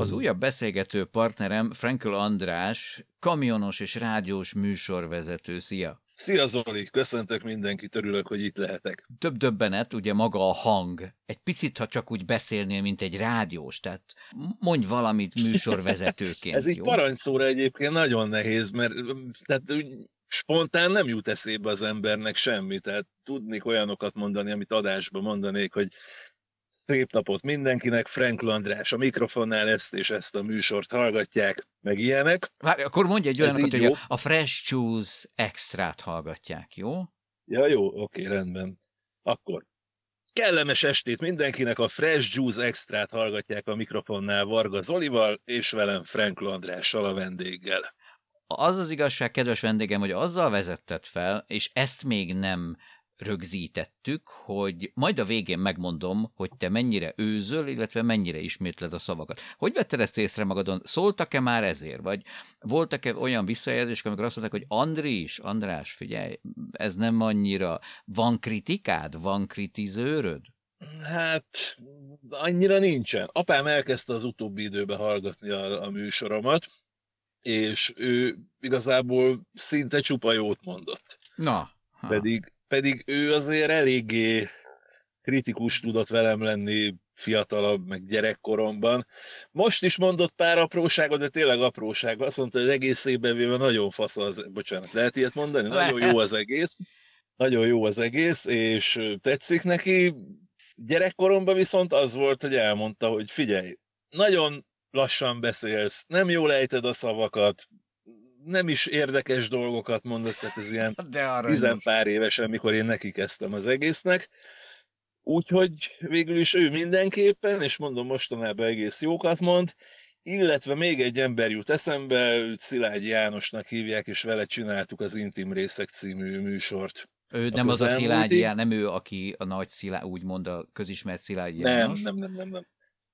Az újabb beszélgető partnerem Frankel András, kamionos és rádiós műsorvezető. Szia! Szia Zoli, köszöntök mindenkit, örülök, hogy itt lehetek. Több döbbenet, ugye maga a hang. Egy picit, ha csak úgy beszélnél, mint egy rádiós, tehát mondj valamit műsorvezetőként. Ez így jó? parancsszóra egyébként nagyon nehéz, mert tehát úgy spontán nem jut eszébe az embernek semmi, tehát tudnék olyanokat mondani, amit adásban mondanék, hogy szép napot mindenkinek, Frank András a mikrofonnál ezt és ezt a műsort hallgatják, meg ilyenek. Várj, akkor mondj egy olyanokat, hogy jó? a, Fresh Juice extrát hallgatják, jó? Ja, jó, oké, rendben. Akkor kellemes estét mindenkinek, a Fresh Juice Extrát hallgatják a mikrofonnál Varga Zolival, és velem Frank Andrással a vendéggel. Az az igazság, kedves vendégem, hogy azzal vezetted fel, és ezt még nem rögzítettük, hogy majd a végén megmondom, hogy te mennyire őzöl, illetve mennyire ismétled a szavakat. Hogy vetted ezt észre magadon? Szóltak-e már ezért? Vagy voltak-e olyan visszajelzések, amikor azt mondták, hogy Andris, András, figyelj, ez nem annyira... Van kritikád? Van kritizőröd? Hát, annyira nincsen. Apám elkezdte az utóbbi időben hallgatni a, a műsoromat, és ő igazából szinte csupa jót mondott. Na, ha. Pedig, pedig ő azért eléggé kritikus tudott velem lenni fiatalabb, meg gyerekkoromban. Most is mondott pár apróságot, de tényleg apróság. Azt mondta, hogy az egész évben véve nagyon fasz az, bocsánat, lehet ilyet mondani? Nagyon jó az egész. Nagyon jó az egész, és tetszik neki. Gyerekkoromban viszont az volt, hogy elmondta, hogy figyelj, nagyon lassan beszélsz, nem jól ejted a szavakat, nem is érdekes dolgokat mondasz, tehát ez ilyen De arra tizen pár évesen, mikor én neki kezdtem az egésznek. Úgyhogy végül is ő mindenképpen, és mondom mostanában egész jókat mond, illetve még egy ember jut eszembe, őt Szilágyi Jánosnak hívják, és vele csináltuk az Intim Részek című műsort. Ő nem az a Szilágyi, Ján- nem ő, aki a nagy Szilá, úgymond a közismert Szilágyi Nem, János. nem, nem, nem, nem.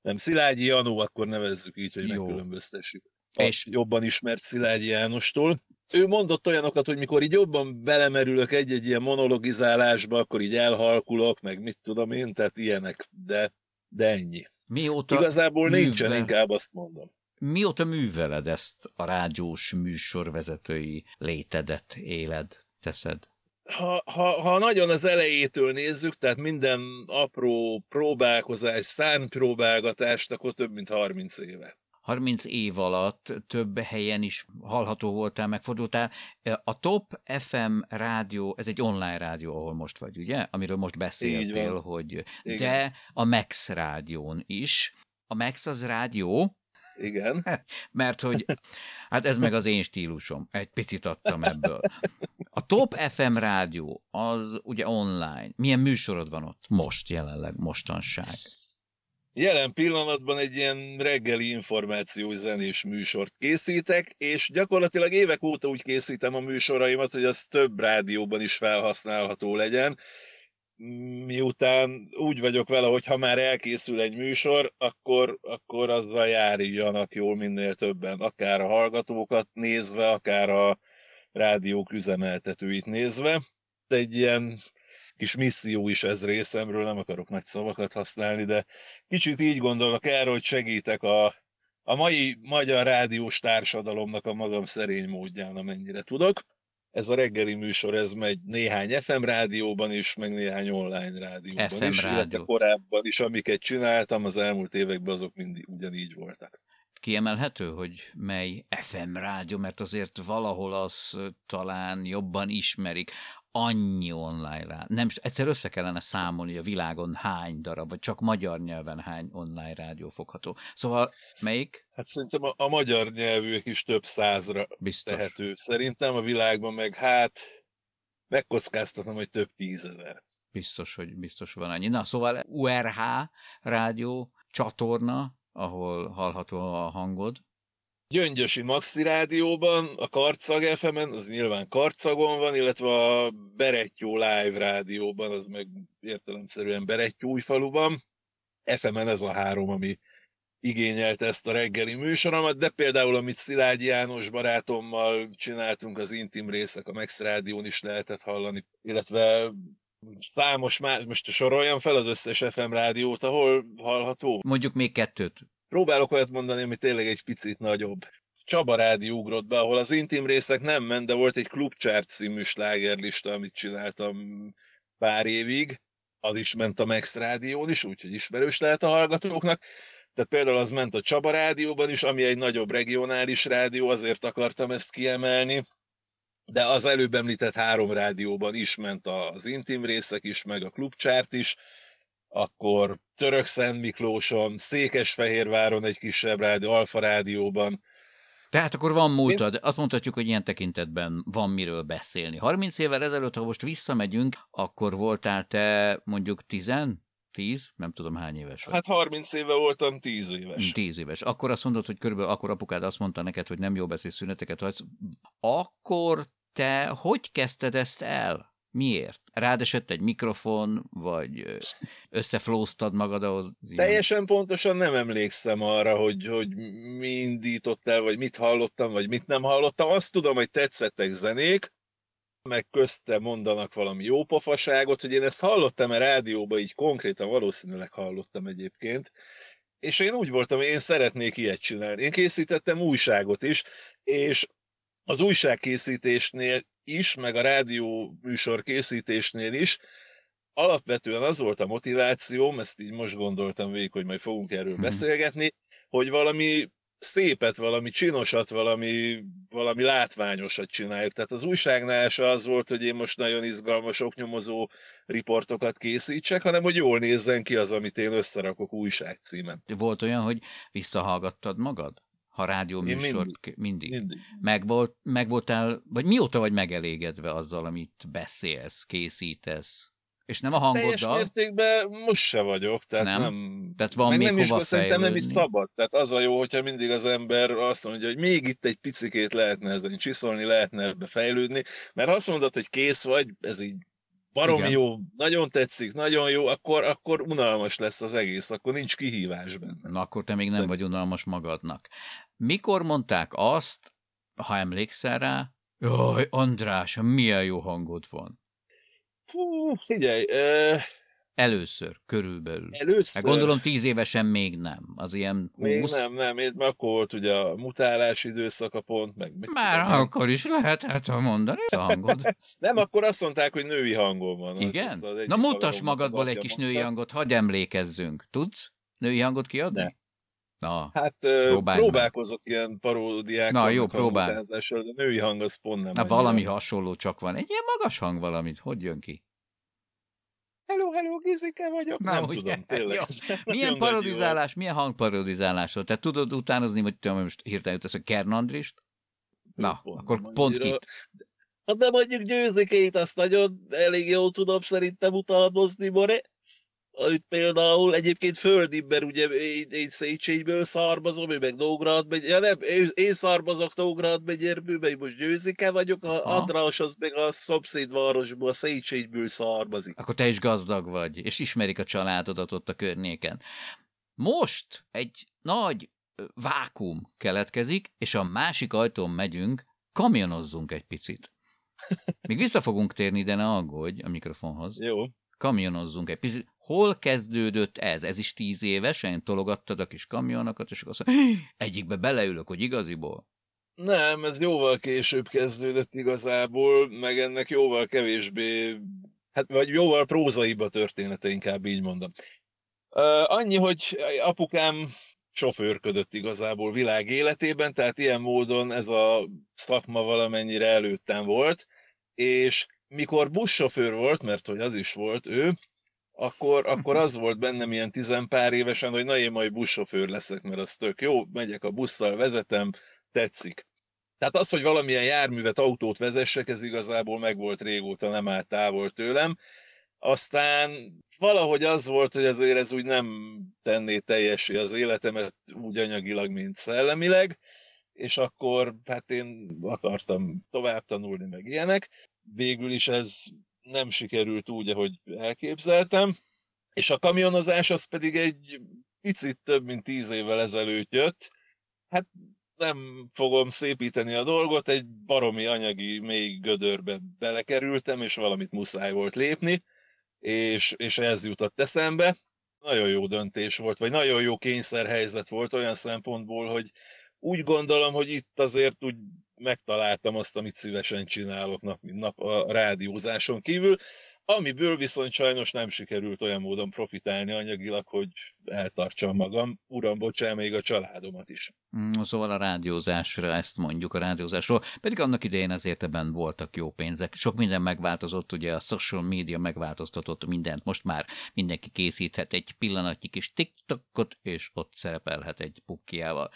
Nem, Szilágyi Janó, akkor nevezzük így, hogy Jó. megkülönböztessük. És- jobban ismert Szilágyi Jánostól. Ő mondott olyanokat, hogy mikor így jobban belemerülök egy-egy ilyen monologizálásba, akkor így elhalkulok, meg mit tudom én, tehát ilyenek, de, de ennyi. Mióta, Igazából nincsen, művel- inkább azt mondom. mióta műveled ezt a rádiós műsorvezetői létedet, éled, teszed? Ha, ha, ha nagyon az elejétől nézzük, tehát minden apró próbálkozás, szárnypróbálgatást, akkor több mint 30 éve. 30 év alatt több helyen is hallható voltál, megfordultál. A Top FM rádió, ez egy online rádió, ahol most vagy, ugye? Amiről most beszéltél, hogy... Igen. De a Max rádión is. A Max az rádió, Igen. mert hogy hát ez meg az én stílusom. Egy picit adtam ebből. A Top FM rádió az ugye online. Milyen műsorod van ott most jelenleg, mostanság? Jelen pillanatban egy ilyen reggeli információs zenés műsort készítek, és gyakorlatilag évek óta úgy készítem a műsoraimat, hogy az több rádióban is felhasználható legyen. Miután úgy vagyok vele, hogy ha már elkészül egy műsor, akkor, akkor azzal járjanak jól minél többen, akár a hallgatókat nézve, akár a rádiók üzemeltetőit nézve. Egy ilyen kis misszió is ez részemről, nem akarok nagy szavakat használni, de kicsit így gondolok erről, hogy segítek a, a mai magyar rádiós társadalomnak a magam szerény módján, amennyire tudok. Ez a reggeli műsor, ez megy néhány FM rádióban is, meg néhány online rádióban FM is, illetve rádió. korábban is, amiket csináltam az elmúlt években, azok mindig ugyanígy voltak. Kiemelhető, hogy mely FM rádió, mert azért valahol az talán jobban ismerik. Annyi online rá. Nem, egyszer össze kellene számolni, a világon hány darab, vagy csak magyar nyelven hány online rádió fogható. Szóval melyik? Hát szerintem a, a magyar nyelvűek is több százra Biztos. tehető. Szerintem a világban meg hát megkockáztatom, hogy több tízezer. Biztos, hogy biztos van annyi. Na, szóval URH rádió, csatorna, ahol hallható a hangod. Gyöngyösi Maxi Rádióban, a Karcag fm az nyilván Karcagon van, illetve a Berettyó Live Rádióban, az meg értelemszerűen Berettyóújfaluban. FM-en ez a három, ami igényelt ezt a reggeli műsoromat, de például amit Szilágyi János barátommal csináltunk, az intim részek a Max Rádión is lehetett hallani, illetve számos más, most soroljam fel az összes FM rádiót, ahol hallható. Mondjuk még kettőt. Próbálok olyat mondani, ami tényleg egy picit nagyobb. Csaba rádió ugrott be, ahol az intim részek nem ment, de volt egy Clubchart című slágerlista, amit csináltam pár évig. Az is ment a Max rádión is, úgyhogy ismerős lehet a hallgatóknak. Tehát például az ment a Csaba rádióban is, ami egy nagyobb regionális rádió, azért akartam ezt kiemelni. De az előbb említett három rádióban is ment az intim részek is, meg a klubcsárt is, akkor Török Szent Miklóson, Székesfehérváron egy kisebb rádió, Alfa rádióban. Tehát akkor van múltad, azt mondhatjuk, hogy ilyen tekintetben van miről beszélni. 30 évvel ezelőtt, ha most visszamegyünk, akkor voltál te mondjuk 10, 10, nem tudom hány éves vagy. Hát 30 éve voltam 10 éves. 10 éves. Akkor azt mondod, hogy körülbelül akkor apukád azt mondta neked, hogy nem jó beszélsz szüneteket. Akkor te hogy kezdted ezt el? Miért? Rád esett egy mikrofon, vagy összeflóztad magad ahhoz? Teljesen pontosan nem emlékszem arra, hogy, hogy mi indított el, vagy mit hallottam, vagy mit nem hallottam. Azt tudom, hogy tetszettek zenék, meg közte mondanak valami jópofaságot, hogy én ezt hallottam a rádióban, így konkrétan valószínűleg hallottam egyébként, és én úgy voltam, hogy én szeretnék ilyet csinálni. Én készítettem újságot is, és az újságkészítésnél is, meg a rádió műsor készítésnél is alapvetően az volt a motivációm, ezt így most gondoltam végig, hogy majd fogunk erről hmm. beszélgetni, hogy valami szépet, valami csinosat, valami, valami látványosat csináljuk. Tehát az újságnál se az volt, hogy én most nagyon izgalmas, oknyomozó riportokat készítsek, hanem hogy jól nézzen ki az, amit én összerakok újságcímen. Volt olyan, hogy visszahallgattad magad? Ha rádió műsort mindig. mindig. mindig. Meg, volt, meg voltál, vagy mióta vagy megelégedve azzal, amit beszélsz, készítesz? És nem a hangoddal? Teljes mértékben most se vagyok, tehát nem. nem tehát van még nem hova is, szerintem nem is szabad. Tehát az a jó, hogyha mindig az ember azt mondja, hogy még itt egy picikét lehetne ezen csiszolni, lehetne ebbe fejlődni, mert ha azt mondod, hogy kész vagy, ez így barom Igen. jó, nagyon tetszik, nagyon jó, akkor, akkor unalmas lesz az egész, akkor nincs kihívás benne. Na akkor te még nem vagy unalmas magadnak. Mikor mondták azt, ha emlékszel rá, Jaj, András, milyen jó hangod van. Hú, figyelj, uh... Először, körülbelül. Először? Hát gondolom tíz évesen még nem. Az ilyen húsz. Még nem, nem. Én akkor volt ugye a mutálás időszaka pont, meg... Már tudom, akkor is lehetett mondani a hangod. nem, akkor azt mondták, hogy női hangom van. Igen? Az, az Na mutass magadból egy kis női hangot, hagyj emlékezzünk. Tudsz női hangot kiadni? Ne. Na, hát próbálkozok meg. ilyen paródiák. Na, jó, próbál. De női hang az pont nem. Na, valami jön. hasonló csak van. Egy ilyen magas hang valamit. Hogy jön ki? Hello, hello, Gizike vagyok. Nem, nem tudom, tényleg. Milyen parodizálás, milyen hangparodizálás volt? Te tudod utánozni, hogy te most hirtelen jutsz a Kern Andrist? Na, pont, akkor pont ki. Hát de mondjuk győzikét azt nagyon elég jól tudom szerintem utánozni, More itt például egyébként földibb, ugye én, én Széchenyből származom, ő meg Nógrád megy, ja nem, én, én származok Nógrád megyérből, meg most Győzike vagyok, a Aha. András az meg a szomszédvárosból, a Széchenyből származik. Akkor te is gazdag vagy, és ismerik a családodat ott a környéken. Most egy nagy vákum keletkezik, és a másik ajtón megyünk, kamionozzunk egy picit. Még vissza fogunk térni, de ne aggódj a mikrofonhoz. Jó kamionozzunk egy picit. Hol kezdődött ez? Ez is tíz évesen? Tologattad a kis kamionokat, és akkor azt mondja, egyikbe beleülök, hogy igaziból? Nem, ez jóval később kezdődött igazából, meg ennek jóval kevésbé, hát vagy jóval prózaibb a története, inkább így mondom. Annyi, hogy apukám sofőrködött igazából világ életében, tehát ilyen módon ez a szakma valamennyire előttem volt, és mikor buszsofőr volt, mert hogy az is volt ő, akkor, akkor az volt bennem ilyen tizenpár évesen, hogy na én majd buszsofőr leszek, mert az tök jó, megyek a busszal, vezetem, tetszik. Tehát az, hogy valamilyen járművet, autót vezessek, ez igazából megvolt régóta, nem állt távol tőlem. Aztán valahogy az volt, hogy azért ez úgy nem tenné teljesi az életemet úgy anyagilag, mint szellemileg, és akkor hát én akartam tovább tanulni, meg ilyenek. Végül is ez nem sikerült úgy, ahogy elképzeltem, és a kamionozás az pedig egy picit több mint tíz évvel ezelőtt jött. Hát nem fogom szépíteni a dolgot, egy baromi anyagi mély gödörbe belekerültem, és valamit muszáj volt lépni, és, és ez jutott eszembe. Nagyon jó döntés volt, vagy nagyon jó kényszerhelyzet volt olyan szempontból, hogy úgy gondolom, hogy itt azért úgy megtaláltam azt, amit szívesen csinálok nap, mint nap a rádiózáson kívül, amiből viszont sajnos nem sikerült olyan módon profitálni anyagilag, hogy eltartsam magam, uram, bocsán, még a családomat is. Mm, szóval a rádiózásra ezt mondjuk a rádiózásról, pedig annak idején azért ebben voltak jó pénzek. Sok minden megváltozott, ugye a social media megváltoztatott mindent, most már mindenki készíthet egy pillanatnyi kis TikTokot, és ott szerepelhet egy pukkiával.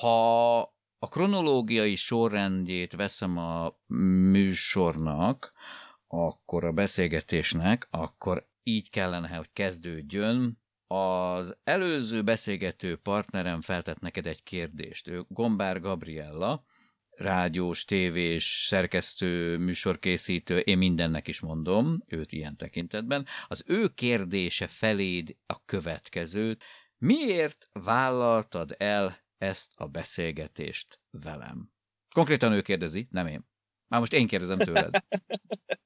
Ha a kronológiai sorrendjét veszem a műsornak, akkor a beszélgetésnek, akkor így kellene, hogy kezdődjön. Az előző beszélgető partnerem feltett neked egy kérdést. Ő Gombár Gabriella, rádiós, tévés, szerkesztő, műsorkészítő, én mindennek is mondom, őt ilyen tekintetben. Az ő kérdése feléd a következőt. Miért vállaltad el ezt a beszélgetést velem? Konkrétan ő kérdezi, nem én. Már most én kérdezem tőled.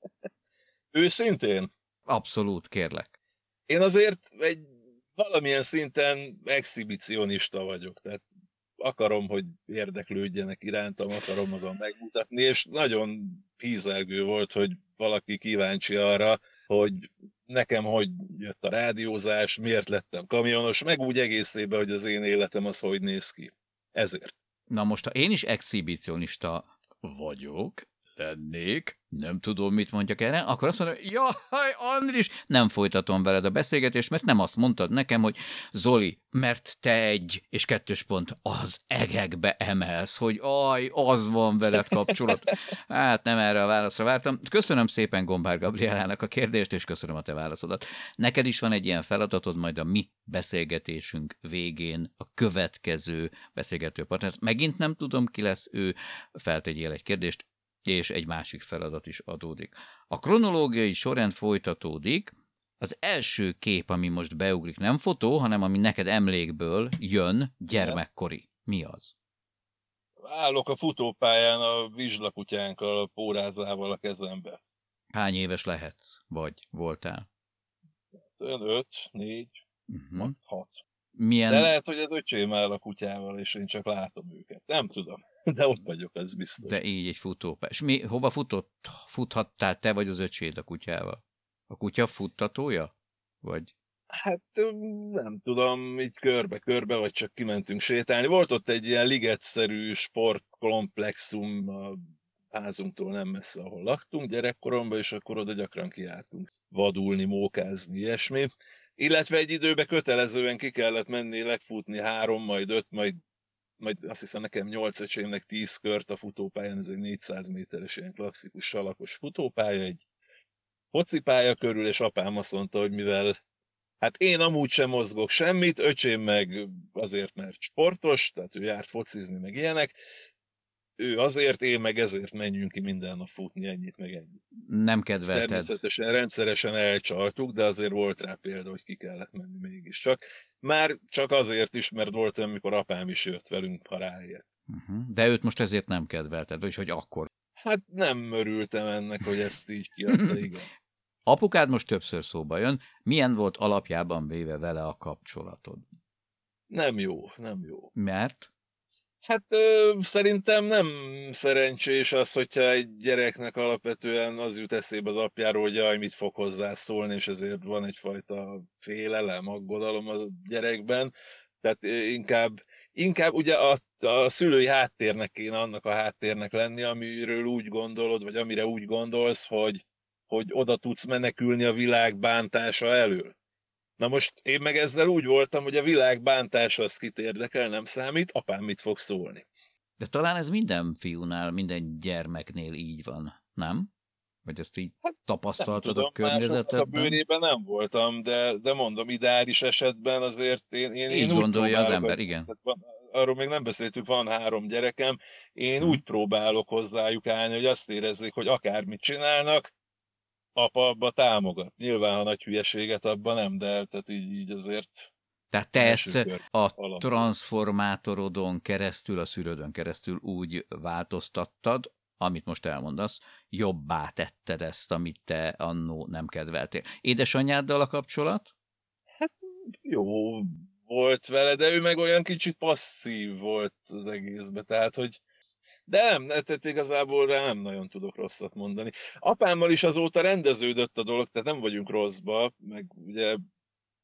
Őszintén? Abszolút, kérlek. Én azért egy valamilyen szinten exhibicionista vagyok, tehát akarom, hogy érdeklődjenek irántam, akarom magam megmutatni, és nagyon hízelgő volt, hogy valaki kíváncsi arra, hogy nekem hogy jött a rádiózás, miért lettem kamionos, meg úgy egészében, hogy az én életem az hogy néz ki. Ezért. Na most, ha én is exhibicionista vagyok, lennék, nem tudom, mit mondjak erre, akkor azt mondom, jaj, Andris, nem folytatom veled a beszélgetést, mert nem azt mondtad nekem, hogy Zoli, mert te egy és kettős pont az egekbe emelsz, hogy aj, az van veled kapcsolat. Hát nem erre a válaszra vártam. Köszönöm szépen Gombár Gabrielának a kérdést, és köszönöm a te válaszodat. Neked is van egy ilyen feladatod, majd a mi beszélgetésünk végén a következő beszélgető partner. Megint nem tudom, ki lesz ő, feltegyél egy kérdést, és egy másik feladat is adódik. A kronológiai sorrend folytatódik, az első kép, ami most beugrik, nem fotó, hanem ami neked emlékből jön, gyermekkori. Mi az? Állok a futópályán a vizslakutyánkkal, a pórázával a kezembe. Hány éves lehetsz, vagy voltál? Olyan öt, négy, uh-huh. hat. Milyen... De lehet, hogy az öcsém áll a kutyával, és én csak látom őket. Nem tudom, de ott vagyok, ez biztos. De így egy futópálya. És mi, hova futott, futhattál te vagy az öcséd a kutyával? A kutya futtatója? Vagy? Hát nem tudom, így körbe-körbe, vagy csak kimentünk sétálni. Volt ott egy ilyen ligetszerű sportkomplexum a házunktól nem messze, ahol laktunk gyerekkoromban, és akkor oda gyakran kiálltunk vadulni, mókázni, ilyesmi illetve egy időbe kötelezően ki kellett menni, legfutni három, majd öt, majd, majd azt hiszem nekem nyolc öcsémnek tíz kört a futópályán, ez egy 400 méteres ilyen klasszikus salakos futópálya, egy focipálya körül, és apám azt mondta, hogy mivel hát én amúgy sem mozgok semmit, öcsém meg azért, mert sportos, tehát ő járt focizni, meg ilyenek, ő azért, én meg ezért menjünk ki minden nap futni, ennyit meg ennyit. Nem kedvelted. Természetesen rendszeresen elcsaltuk, de azért volt rá példa, hogy ki kellett menni mégiscsak. Már csak azért is, mert volt olyan, amikor apám is jött velünk, ha ráért. Uh-huh. De őt most ezért nem kedvelted, vagyis hogy akkor? Hát nem örültem ennek, hogy ezt így kiadta, igen. Apukád most többször szóba jön. Milyen volt alapjában véve vele a kapcsolatod? Nem jó, nem jó. Mert? Hát ö, szerintem nem szerencsés az, hogyha egy gyereknek alapvetően az jut eszébe az apjáról, hogy jaj, mit fog hozzászólni, és ezért van egyfajta félelem, aggodalom a gyerekben. Tehát inkább, inkább ugye a, a szülői háttérnek kéne annak a háttérnek lenni, amiről úgy gondolod, vagy amire úgy gondolsz, hogy, hogy oda tudsz menekülni a világ bántása elől. Na most én meg ezzel úgy voltam, hogy a világ bántása az kit érdekel, nem számít, apám mit fog szólni. De talán ez minden fiúnál, minden gyermeknél így van, nem? Vagy ezt így hát, tapasztaltad tudom, a környezetedben? a bőrében nem voltam, de, de mondom, ideális esetben azért én, én, így én gondolja az ember, igen. Van, arról még nem beszéltünk, van három gyerekem, én Mhm. úgy próbálok hozzájuk állni, hogy azt érezzék, hogy akármit csinálnak, apa abba támogat. Nyilván, ha nagy hülyeséget abban nem, de tehát így, így azért Tehát te ezt a transformátorodon keresztül, a szűrődön keresztül úgy változtattad, amit most elmondasz, jobbá tetted ezt, amit te annó nem kedveltél. Édesanyáddal a kapcsolat? jó volt vele, de ő meg olyan kicsit passzív volt az egészben, tehát hogy de nem, ne- tehát igazából rá nem nagyon tudok rosszat mondani. Apámmal is azóta rendeződött a dolog, tehát nem vagyunk rosszba, meg ugye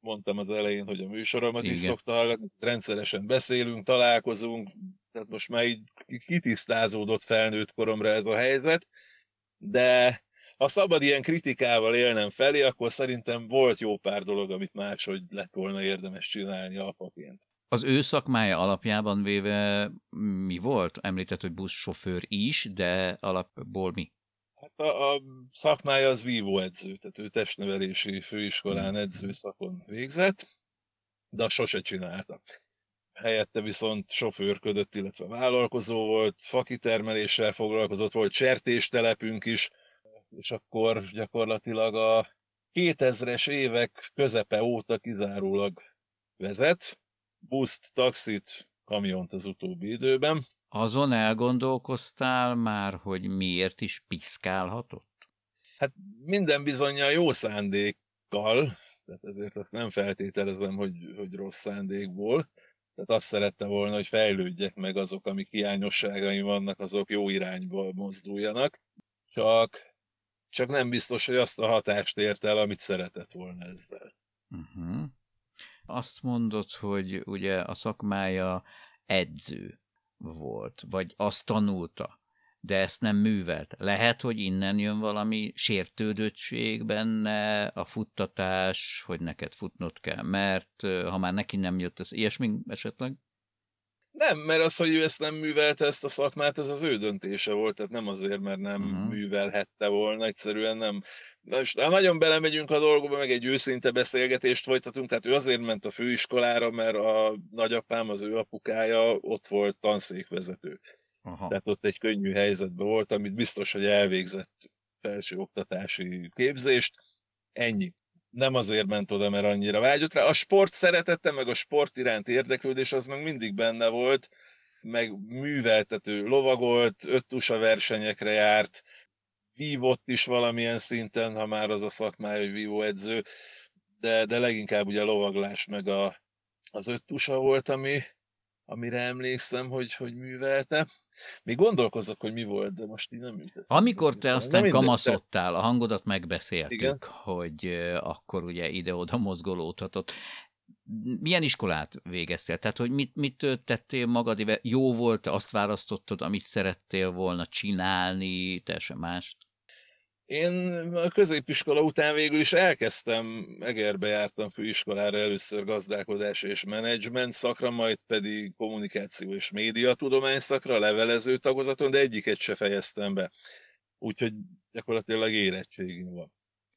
mondtam az elején, hogy a műsoromat Igen. is szokta hallgatni, rendszeresen beszélünk, találkozunk, tehát most már így kitisztázódott felnőtt koromra ez a helyzet, de ha szabad ilyen kritikával élnem felé, akkor szerintem volt jó pár dolog, amit máshogy lett volna érdemes csinálni apaként. Az ő szakmája alapjában véve mi volt? Említett, hogy buszsofőr is, de alapból mi? Hát a, a szakmája az vívó edző, tehát ő testnevelési főiskolán edzőszakon végzett, de azt sose csinálta. Helyette viszont sofőrködött, illetve vállalkozó volt, fakitermeléssel foglalkozott, volt csertéstelepünk is, és akkor gyakorlatilag a 2000-es évek közepe óta kizárólag vezet, buszt, taxit, kamiont az utóbbi időben. Azon elgondolkoztál már, hogy miért is piszkálhatott? Hát minden bizonyal jó szándékkal, tehát ezért azt nem feltételezem, hogy, hogy rossz szándékból. Tehát azt szerette volna, hogy fejlődjek meg azok, amik hiányosságaim vannak, azok jó irányba mozduljanak. Csak, csak nem biztos, hogy azt a hatást ért el, amit szeretett volna ezzel. Uh-huh. Azt mondod, hogy ugye a szakmája edző volt, vagy azt tanulta, de ezt nem művelt. Lehet, hogy innen jön valami sértődöttség benne, a futtatás, hogy neked futnod kell, mert ha már neki nem jött ez, ilyesmi esetleg? Nem, mert az, hogy ő ezt nem művelte, ezt a szakmát, ez az ő döntése volt, tehát nem azért, mert nem uh-huh. művelhette volna, egyszerűen nem. Most, ha nagyon belemegyünk a dolgokba, meg egy őszinte beszélgetést folytatunk, tehát ő azért ment a főiskolára, mert a nagyapám, az ő apukája ott volt tanszékvezető. Aha. Tehát ott egy könnyű helyzetben volt, amit biztos, hogy elvégzett felsőoktatási képzést. Ennyi. Nem azért ment oda, mert annyira vágyott rá. A sport szeretete, meg a sport iránt érdeklődés az meg mindig benne volt, meg műveltető lovagolt, öttusa versenyekre járt, vívott is valamilyen szinten, ha már az a szakmája, hogy vívóedző, de, de leginkább ugye a lovaglás meg a, az öttusa volt, ami, amire emlékszem, hogy, hogy művelte. Még gondolkozok, hogy mi volt, de most így nem eszembe. Amikor te aztán kamaszodtál, a hangodat megbeszéltük, Igen. hogy akkor ugye ide-oda mozgolódhatott. Milyen iskolát végeztél? Tehát, hogy mit, mit tettél magad? Jó volt, azt választottad, amit szerettél volna csinálni, teljesen mást? Én a középiskola után végül is elkezdtem, Egerbe jártam főiskolára először gazdálkodás és menedzsment szakra, majd pedig kommunikáció és médiatudomány szakra, levelező tagozaton, de egyiket se fejeztem be. Úgyhogy gyakorlatilag érettségén van.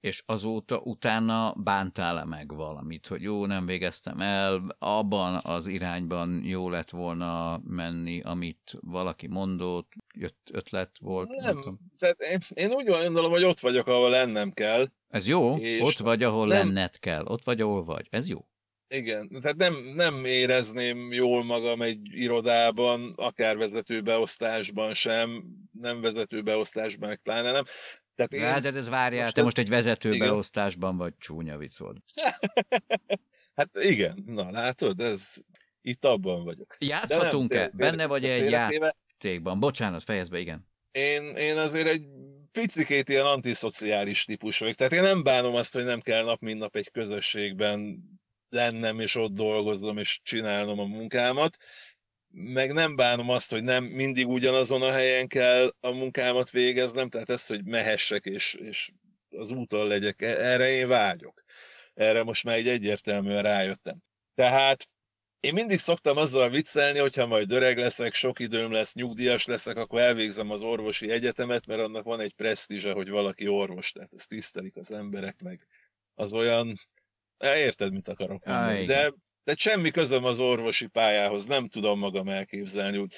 És azóta utána bántál-e meg valamit, hogy jó, nem végeztem el, abban az irányban jó lett volna menni, amit valaki mondott, jött ötlet volt? Nem, tudom. tehát én, én úgy gondolom, hogy ott vagyok, ahol lennem kell. Ez jó? És ott vagy, ahol nem- lenned kell. Ott vagy, ahol vagy. Ez jó. Igen, tehát nem, nem érezném jól magam egy irodában, akár vezetőbeosztásban sem, nem vezetőbeosztásban, pláne nem. Tehát én, Én, de ez várjál, most te most egy vezető igen. beosztásban vagy csúnya viccod. hát igen, na látod, ez itt abban vagyok. Játszhatunk-e? Benne vagy egy játékban? Bocsánat, fejezd be, igen. Én, én azért egy picikét ilyen antiszociális típus vagyok. Tehát én nem bánom azt, hogy nem kell nap mint nap egy közösségben lennem, és ott dolgoznom, és csinálnom a munkámat. Meg nem bánom azt, hogy nem mindig ugyanazon a helyen kell a munkámat végeznem, tehát ezt, hogy mehessek, és, és az úton legyek, e- erre én vágyok. Erre most már egy egyértelműen rájöttem. Tehát én mindig szoktam azzal viccelni, hogyha majd öreg leszek, sok időm lesz, nyugdíjas leszek, akkor elvégzem az orvosi egyetemet, mert annak van egy presztízse, hogy valaki orvos, tehát ezt tisztelik az emberek, meg az olyan... Érted, mit akarok mondani. De Tehát semmi közöm az orvosi pályához, nem tudom magam elképzelni. Úgy.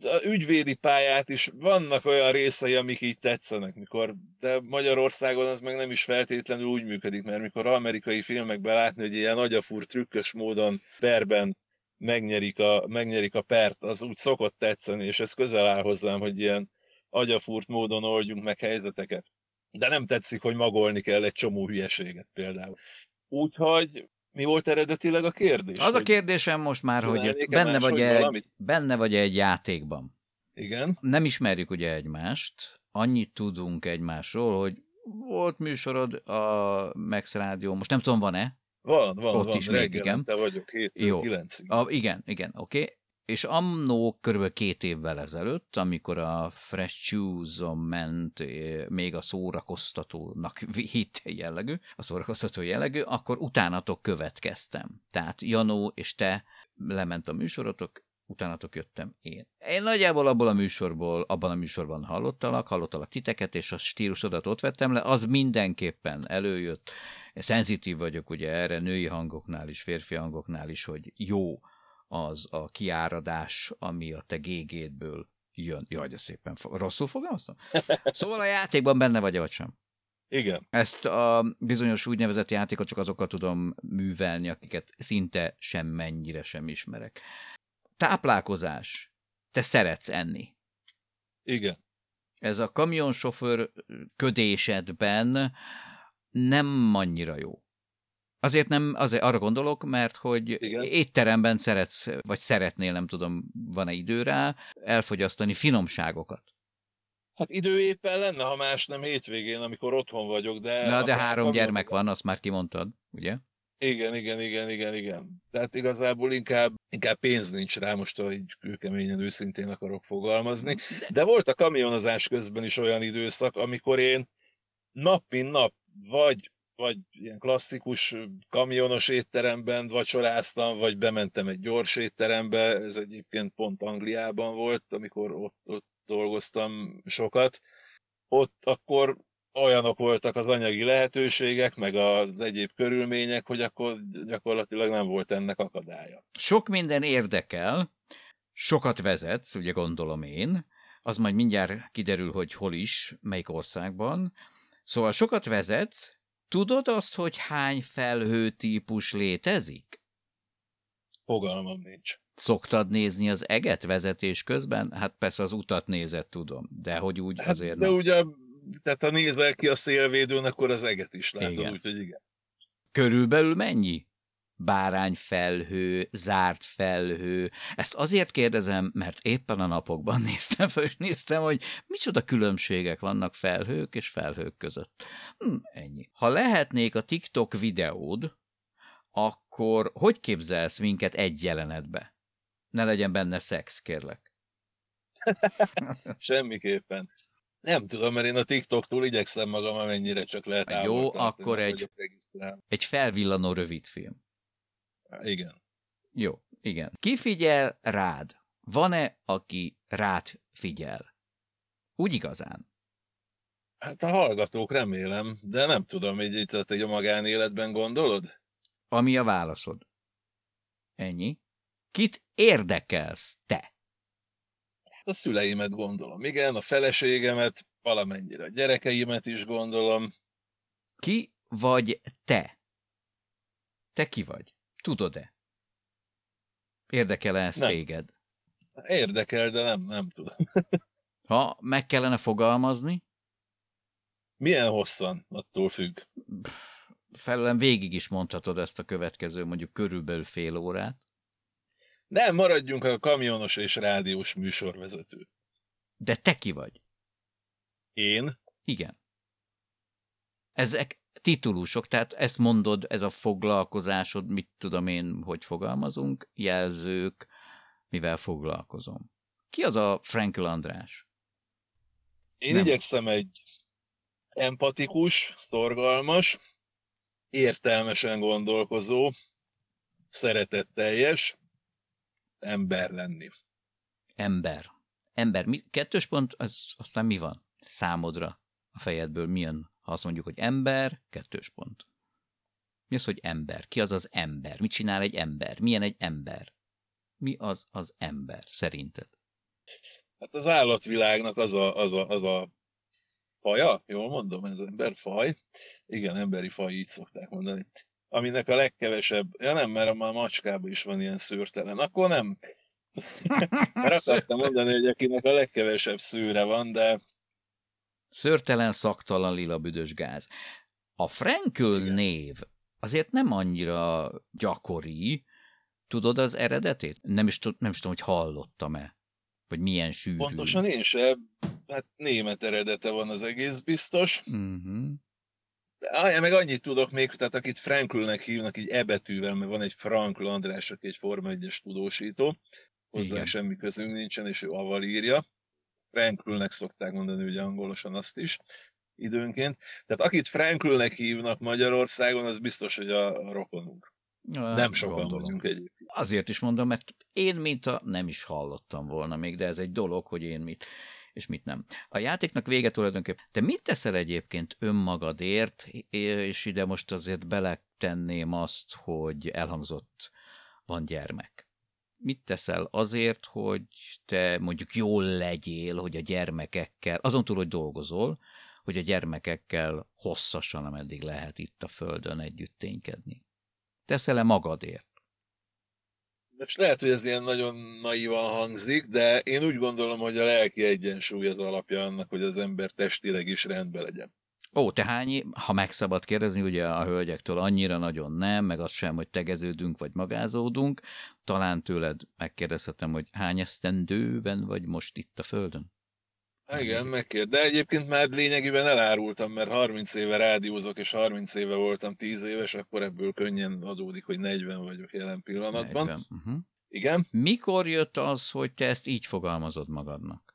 A ügyvédi pályát is vannak olyan részei, amik így tetszenek, mikor, de Magyarországon az meg nem is feltétlenül úgy működik, mert mikor amerikai filmekben látni, hogy ilyen agyafúr trükkös módon perben megnyerik a, megnyerik a pert, az úgy szokott tetszeni, és ez közel áll hozzám, hogy ilyen agyafúrt módon oldjunk meg helyzeteket. De nem tetszik, hogy magolni kell egy csomó hülyeséget például. Úgyhogy mi volt eredetileg a kérdés? Az a kérdésem most már, hogy benne vagy, egy, benne vagy egy játékban. Igen. Nem ismerjük ugye egymást, annyit tudunk egymásról, hogy volt műsorod a Max Rádió, most nem tudom, van-e? Van, van, Ott van. is még, igen. Te vagyok 7 Jó. 9 A, igen, igen, oké. Okay. És annó körülbelül két évvel ezelőtt, amikor a Fresh Choose-on ment eh, még a szórakoztatónak hit jellegű, a szórakoztató jellegű, akkor utánatok következtem. Tehát Janó és te lement a műsorotok, utánatok jöttem én. Én nagyjából abból a műsorból, abban a műsorban hallottalak, hallottalak titeket, és a stílusodat ott vettem le, az mindenképpen előjött. Szenzitív vagyok ugye erre, női hangoknál is, férfi hangoknál is, hogy jó az a kiáradás, ami a te gégédből jön. Jaj, de szépen rosszul fogalmaztam? Szóval a játékban benne vagy, vagy sem? Igen. Ezt a bizonyos úgynevezett játékot csak azokkal tudom művelni, akiket szinte semmennyire sem ismerek. Táplálkozás. Te szeretsz enni. Igen. Ez a kamionsofőr ködésedben nem annyira jó. Azért nem, azért arra gondolok, mert hogy Igen. étteremben szeretsz, vagy szeretnél, nem tudom, van-e idő rá, elfogyasztani finomságokat. Hát idő éppen lenne, ha más nem hétvégén, amikor otthon vagyok, de... Na, de három gyermek van, azt már kimondtad, ugye? Igen, igen, igen, igen, igen. Tehát igazából inkább, inkább pénz nincs rá, most, hogy kőkeményen őszintén akarok fogalmazni. De volt a kamionozás közben is olyan időszak, amikor én nap mint nap, vagy, vagy ilyen klasszikus kamionos étteremben vacsoráztam, vagy bementem egy gyors étterembe, ez egyébként pont Angliában volt, amikor ott, ott dolgoztam sokat. Ott akkor olyanok voltak az anyagi lehetőségek, meg az egyéb körülmények, hogy akkor gyakorlatilag nem volt ennek akadálya. Sok minden érdekel, sokat vezetsz, ugye gondolom én, az majd mindjárt kiderül, hogy hol is, melyik országban. Szóval sokat vezetsz, tudod azt, hogy hány felhőtípus létezik? Fogalmam nincs. Szoktad nézni az eget vezetés közben? Hát persze az utat nézett, tudom, de hogy úgy Hát, azért de nem. ugye, tehát ha nézel ki a szélvédőn, akkor az eget is látod, úgyhogy igen. Körülbelül mennyi? Bárányfelhő, zárt felhő. Ezt azért kérdezem, mert éppen a napokban néztem fel, és néztem, hogy micsoda különbségek vannak felhők és felhők között. Hm, ennyi. Ha lehetnék a TikTok videód, akkor hogy képzelsz minket egy jelenetbe? Ne legyen benne szex, kérlek. Semmiképpen. Nem tudom, mert én a TikToktól igyekszem magam, amennyire csak lehet Jó, akkor egy-. Egy felvillanó rövidfilm. Igen. Jó, igen. Ki figyel rád? Van-e, aki rád figyel? Úgy igazán. Hát a hallgatók remélem, de nem tudom, hogy itt hogy a magánéletben gondolod? Ami a válaszod. Ennyi. Kit érdekelsz te? Hát a szüleimet gondolom. Igen, a feleségemet, valamennyire a gyerekeimet is gondolom. Ki vagy te? Te ki vagy? Tudod-e? Érdekel-e ez Nem. téged? Érdekel, de nem, nem tudom. Ha meg kellene fogalmazni, Milyen hosszan, attól függ. felelem végig is mondhatod ezt a következő mondjuk körülbelül fél órát. Nem, maradjunk a kamionos és rádiós műsorvezető. De te ki vagy? Én? Igen. Ezek titulusok, tehát ezt mondod, ez a foglalkozásod, mit tudom én, hogy fogalmazunk, jelzők, mivel foglalkozom. Ki az a Frankel András? Én Nem. igyekszem egy empatikus, szorgalmas, értelmesen gondolkozó, szeretetteljes ember lenni. Ember. Ember. Mi, kettős pont, az, aztán mi van számodra a fejedből? Mi jön, ha azt mondjuk, hogy ember, kettős pont? Mi az, hogy ember? Ki az az ember? Mit csinál egy ember? Milyen egy ember? Mi az az ember, szerinted? Hát az állatvilágnak az a, az a, az a faja, jól mondom, ez emberfaj. Igen, emberi faj, így szokták mondani. Aminek a legkevesebb, ja nem, mert a macskában is van ilyen szőrtelen, akkor nem. mert akartam mondani, hogy akinek a legkevesebb szőre van, de... Szőrtelen, szaktalan, lila büdös gáz. A Frankel Igen. név azért nem annyira gyakori. Tudod az eredetét? Nem is, nem is tudom, hogy hallottam-e. Vagy milyen sűrű. Pontosan én sem. Hát német eredete van az egész biztos. Uh-huh. De, meg annyit tudok még, tehát akit Franklnek hívnak, így ebetűvel, mert van egy Frankl András, aki egy Forma 1 tudósító. Hozzá semmi közünk nincsen, és ő aval írja. Franklnek szokták mondani ugye angolosan azt is időnként. Tehát akit Franklnek hívnak Magyarországon, az biztos, hogy a, a rokonunk. Ja, nem sokan gondolom. vagyunk egyébként. Azért is mondom, mert én mint a nem is hallottam volna még, de ez egy dolog, hogy én mit és mit nem. A játéknak vége tulajdonképpen. Te mit teszel egyébként önmagadért, és ide most azért beletenném azt, hogy elhangzott van gyermek. Mit teszel azért, hogy te mondjuk jól legyél, hogy a gyermekekkel, azon túl, hogy dolgozol, hogy a gyermekekkel hosszasan, ameddig lehet itt a Földön együtt ténykedni? Teszel-e magadért? Most lehet, hogy ez ilyen nagyon naívan hangzik, de én úgy gondolom, hogy a lelki egyensúly az alapja annak, hogy az ember testileg is rendben legyen. Ó, te hány, ha meg szabad kérdezni, ugye a hölgyektől annyira nagyon nem, meg az sem, hogy tegeződünk vagy magázódunk, talán tőled megkérdezhetem, hogy hány esztendőben vagy most itt a Földön? Igen, megkér. De egyébként már lényegében elárultam, mert 30 éve rádiózok, és 30 éve voltam 10 éves, akkor ebből könnyen adódik, hogy 40 vagyok jelen pillanatban. 40. Uh-huh. Igen. Mikor jött az, hogy te ezt így fogalmazod magadnak?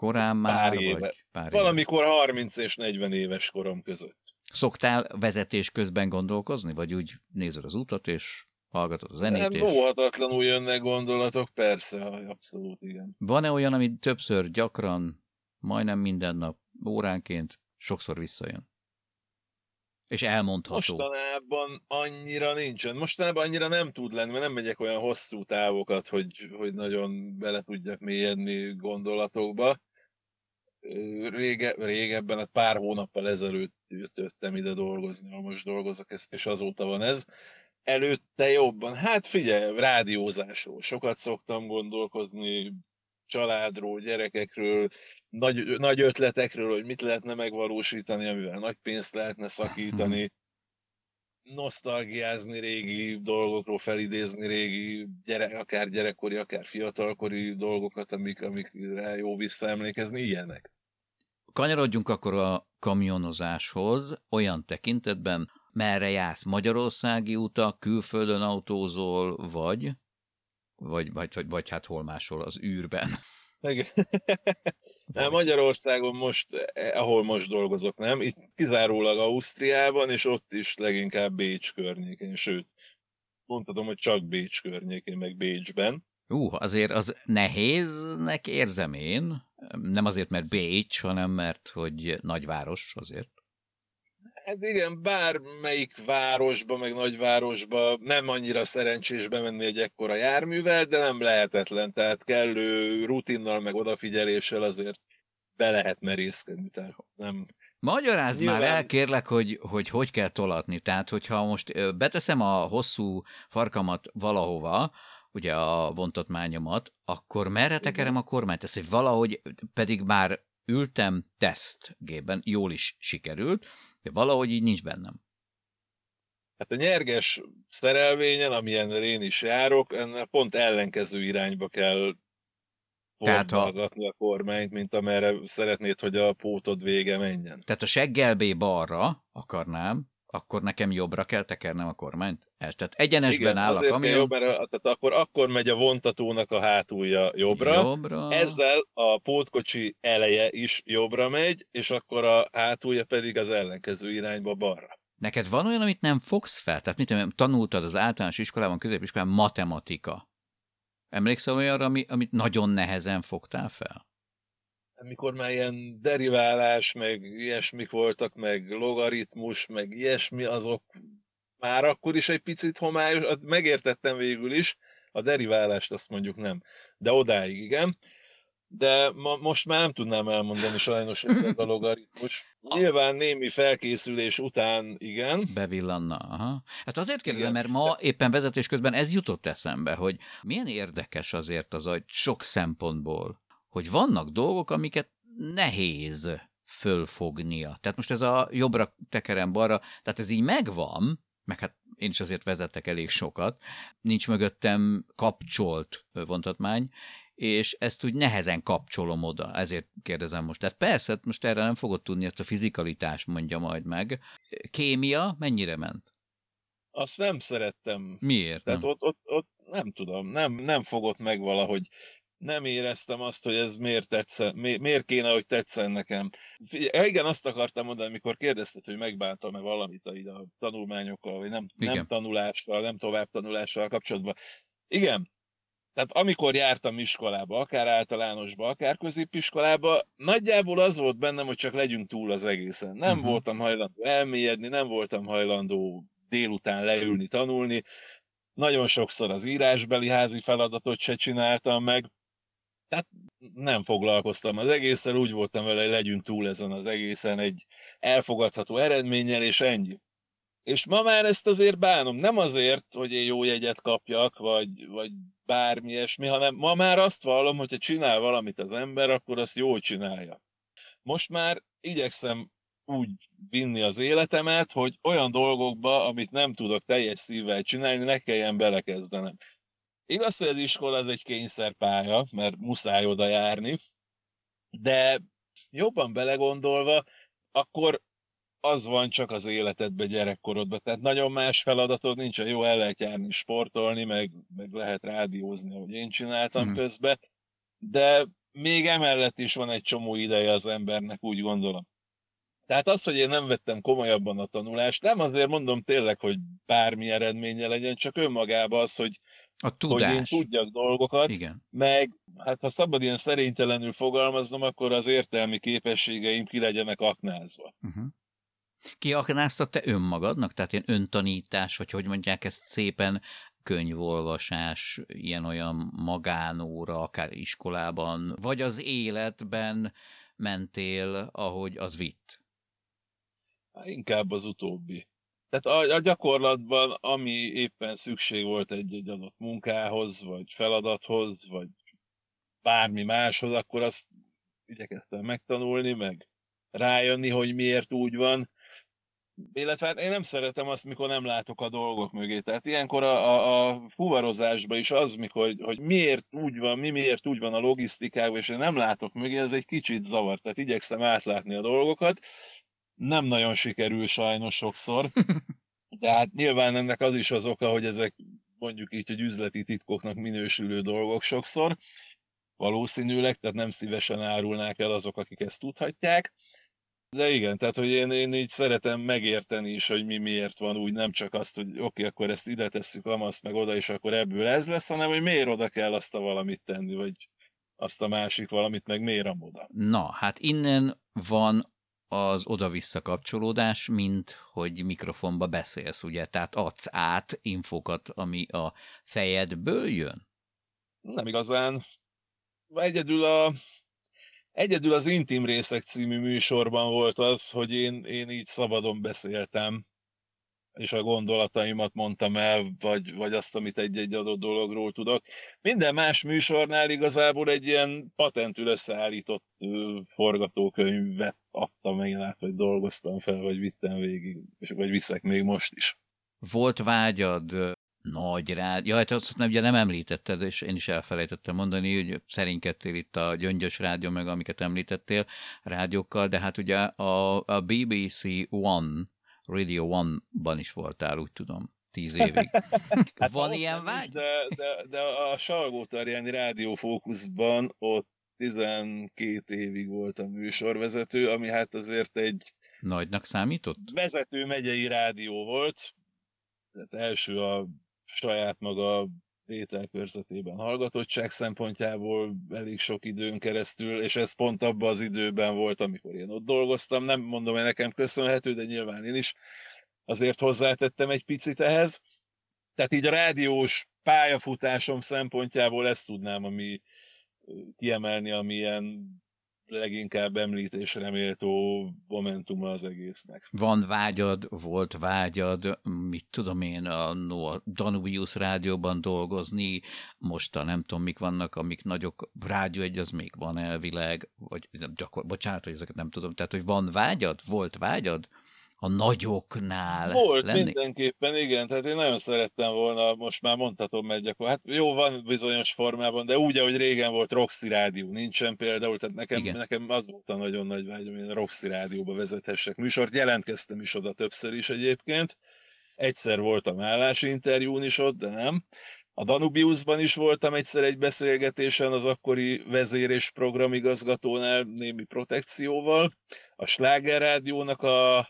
Korán már? Pár éve. Vagy pár Valamikor éve. 30 és 40 éves korom között. Szoktál vezetés közben gondolkozni, vagy úgy nézed az utat, és hallgatod a zenét? Nem, és... óhatatlanul jönnek gondolatok, persze, abszolút igen. Van-e olyan, amit többször, gyakran majdnem minden nap, óránként, sokszor visszajön. És elmondható. Mostanában annyira nincsen. Mostanában annyira nem tud lenni, mert nem megyek olyan hosszú távokat, hogy, hogy nagyon bele tudjak mélyedni gondolatokba. Rége, régebben, hát pár hónappal ezelőtt jöttem ide dolgozni, ha most dolgozok, és azóta van ez. Előtte jobban, hát figyelj, rádiózásról sokat szoktam gondolkozni, családról, gyerekekről, nagy, nagy ötletekről, hogy mit lehetne megvalósítani, amivel nagy pénzt lehetne szakítani, nosztalgiázni régi dolgokról, felidézni régi, gyere, akár gyerekkori, akár fiatalkori dolgokat, amik, amikre jó vissza emlékezni, ilyenek. Kanyarodjunk akkor a kamionozáshoz, olyan tekintetben, merre jársz, Magyarországi utak, külföldön autózol, vagy vagy, vagy, vagy, vagy hát hol máshol az űrben. Nem, Magyarországon most, eh, ahol most dolgozok, nem? Itt kizárólag Ausztriában, és ott is leginkább Bécs környékén, sőt, mondhatom, hogy csak Bécs környékén, meg Bécsben. Ú, uh, azért az nehéznek érzem én, nem azért, mert Bécs, hanem mert, hogy nagyváros azért. Hát igen, bármelyik városba, meg nagyvárosba nem annyira szerencsés bemenni egy ekkora járművel, de nem lehetetlen, tehát kellő rutinnal, meg odafigyeléssel azért be lehet merészkedni, tehát nem... Magyarázd Nyilván... már el, kérlek, hogy, hogy hogy kell tolatni. Tehát, hogyha most beteszem a hosszú farkamat valahova, ugye a vontatmányomat, akkor merre tekerem a kormányt? Ezt, hogy valahogy pedig már ültem tesztgében, jól is sikerült, de valahogy így nincs bennem. Hát a nyerges szerelvényen, amilyen én is járok, ennek pont ellenkező irányba kell fordulgatni a kormányt, mint amerre szeretnéd, hogy a pótod vége menjen. Tehát a seggelbé balra akarnám, akkor nekem jobbra kell tekernem a kormányt? El, tehát egyenesben Igen, áll a kamion. Jobb, mert a, tehát akkor, akkor megy a vontatónak a hátulja jobbra, jobbra, ezzel a pótkocsi eleje is jobbra megy, és akkor a hátulja pedig az ellenkező irányba balra. Neked van olyan, amit nem fogsz fel? Tehát mit tudom, tanultad az általános iskolában, középiskolában matematika. Emlékszel olyanra, ami, amit nagyon nehezen fogtál fel? Amikor már ilyen deriválás, meg ilyesmik voltak, meg logaritmus, meg ilyesmi, azok már akkor is egy picit homályos, megértettem végül is, a deriválást azt mondjuk nem, de odáig igen de ma, most már nem tudnám elmondani sajnos ez a logaritmus. Nyilván némi felkészülés után igen. Bevillanna, aha. Hát azért kérdezem, mert ma éppen vezetés közben ez jutott eszembe, hogy milyen érdekes azért az agy sok szempontból, hogy vannak dolgok, amiket nehéz fölfognia. Tehát most ez a jobbra tekerem balra, tehát ez így megvan, meg hát én is azért vezettek elég sokat, nincs mögöttem kapcsolt vontatmány, és ezt úgy nehezen kapcsolom oda, ezért kérdezem most. Tehát persze, hát most erre nem fogod tudni, ezt a fizikalitás mondja majd meg. Kémia mennyire ment? Azt nem szerettem. Miért? Tehát nem? Ott, ott, ott nem tudom, nem, nem fogott meg valahogy. Nem éreztem azt, hogy ez miért tetszen, miért kéne, hogy tetszen nekem. Figyelj, igen, azt akartam mondani, amikor kérdezted, hogy megbántam-e valamit a, a tanulmányokkal, vagy nem, nem tanulással, nem tovább tanulással kapcsolatban. Igen, tehát amikor jártam iskolába, akár általánosba, akár középiskolába, nagyjából az volt bennem, hogy csak legyünk túl az egészen. Nem uh-huh. voltam hajlandó elmélyedni, nem voltam hajlandó délután leülni, tanulni. Nagyon sokszor az írásbeli házi feladatot se csináltam meg. Tehát nem foglalkoztam az egészen, úgy voltam vele, hogy legyünk túl ezen az egészen egy elfogadható eredménnyel, és ennyi. És ma már ezt azért bánom. Nem azért, hogy én jó jegyet kapjak, vagy, vagy bármi ilyesmi, hanem ma már azt vallom, hogyha csinál valamit az ember, akkor azt jól csinálja. Most már igyekszem úgy vinni az életemet, hogy olyan dolgokba, amit nem tudok teljes szívvel csinálni, ne kelljen belekezdenem. Igaz, hogy az iskola az egy kényszerpálya, mert muszáj oda járni, de jobban belegondolva, akkor az van csak az életedbe gyerekkorodban. Tehát nagyon más feladatod nincs, jó el lehet járni sportolni, meg, meg lehet rádiózni, ahogy én csináltam mm. közben, de még emellett is van egy csomó ideje az embernek, úgy gondolom. Tehát az, hogy én nem vettem komolyabban a tanulást, nem azért mondom tényleg, hogy bármi eredménye legyen, csak önmagában az, hogy, a tudás. hogy én tudjak dolgokat, Igen. meg hát ha szabad ilyen szerénytelenül fogalmaznom, akkor az értelmi képességeim ki legyenek aknázva. Uh-huh. Kiaknáztad te önmagadnak? Tehát ilyen öntanítás, vagy hogy mondják ezt szépen, könyvolvasás, ilyen-olyan magánóra, akár iskolában, vagy az életben mentél, ahogy az vitt? Inkább az utóbbi. Tehát a, a gyakorlatban, ami éppen szükség volt egy-egy adott munkához, vagy feladathoz, vagy bármi máshoz, akkor azt igyekeztem megtanulni, meg rájönni, hogy miért úgy van, illetve hát én nem szeretem azt, mikor nem látok a dolgok mögé. Tehát ilyenkor a, a, a fuvarozásban is az, mikor, hogy miért úgy van, mi miért úgy van a logisztikában, és én nem látok mögé, ez egy kicsit zavar. Tehát igyekszem átlátni a dolgokat. Nem nagyon sikerül sajnos sokszor. De hát nyilván ennek az is az oka, hogy ezek mondjuk így, hogy üzleti titkoknak minősülő dolgok sokszor. Valószínűleg, tehát nem szívesen árulnák el azok, akik ezt tudhatják. De igen, tehát hogy én, én így szeretem megérteni is, hogy mi miért van úgy, nem csak azt, hogy oké, okay, akkor ezt ide tesszük, amaszt meg oda, és akkor ebből ez lesz, hanem hogy miért oda kell azt a valamit tenni, vagy azt a másik valamit, meg miért oda. Na, hát innen van az oda-vissza kapcsolódás, mint hogy mikrofonba beszélsz, ugye? Tehát adsz át infokat, ami a fejedből jön? Nem igazán. Egyedül a Egyedül az Intim Részek című műsorban volt az, hogy én, én így szabadon beszéltem, és a gondolataimat mondtam el, vagy, vagy azt, amit egy-egy adott dologról tudok. Minden más műsornál igazából egy ilyen patentül összeállított forgatókönyvet adtam én át, vagy dolgoztam fel, vagy vittem végig, és vagy viszek még most is. Volt vágyad nagy rádió. Ja, hát azt nem, ugye nem említetted, és én is elfelejtettem mondani, hogy szerénykedtél itt a gyöngyös rádió, meg amiket említettél rádiókkal, de hát ugye a, a BBC One, Radio One-ban is voltál, úgy tudom tíz évig. hát Van ilyen vágy? De, de, de a Salgótarjáni rádiófókuszban ott 12 évig voltam műsorvezető, ami hát azért egy Nagynak számított? Vezető megyei rádió volt, tehát első a saját maga ételkörzetében hallgatottság szempontjából elég sok időn keresztül, és ez pont abban az időben volt, amikor én ott dolgoztam. Nem mondom, hogy nekem köszönhető, de nyilván én is azért hozzátettem egy picit ehhez. Tehát így a rádiós pályafutásom szempontjából ezt tudnám, ami kiemelni, ami ilyen leginkább említésre méltó momentuma az egésznek. Van vágyad, volt vágyad, mit tudom én, a, no, a Danubius rádióban dolgozni, most a nem tudom, mik vannak, amik nagyok, rádió egy az még van elvileg, vagy nem, gyakor, bocsánat, hogy ezeket nem tudom, tehát, hogy van vágyad, volt vágyad? A nagyoknál Volt lenni? mindenképpen, igen, tehát én nagyon szerettem volna, most már mondhatom, mert gyakor, hát jó, van bizonyos formában, de úgy, ahogy régen volt Roxy Rádió, nincsen például, tehát nekem, nekem az volt a nagyon nagy vágyom, hogy a Roxy Rádióba vezethessek műsort, jelentkeztem is oda többször is egyébként, egyszer voltam állásinterjún is ott, de nem. A Danubiusban is voltam egyszer egy beszélgetésen az akkori vezér és programigazgatónál némi protekcióval. A Sláger Rádiónak a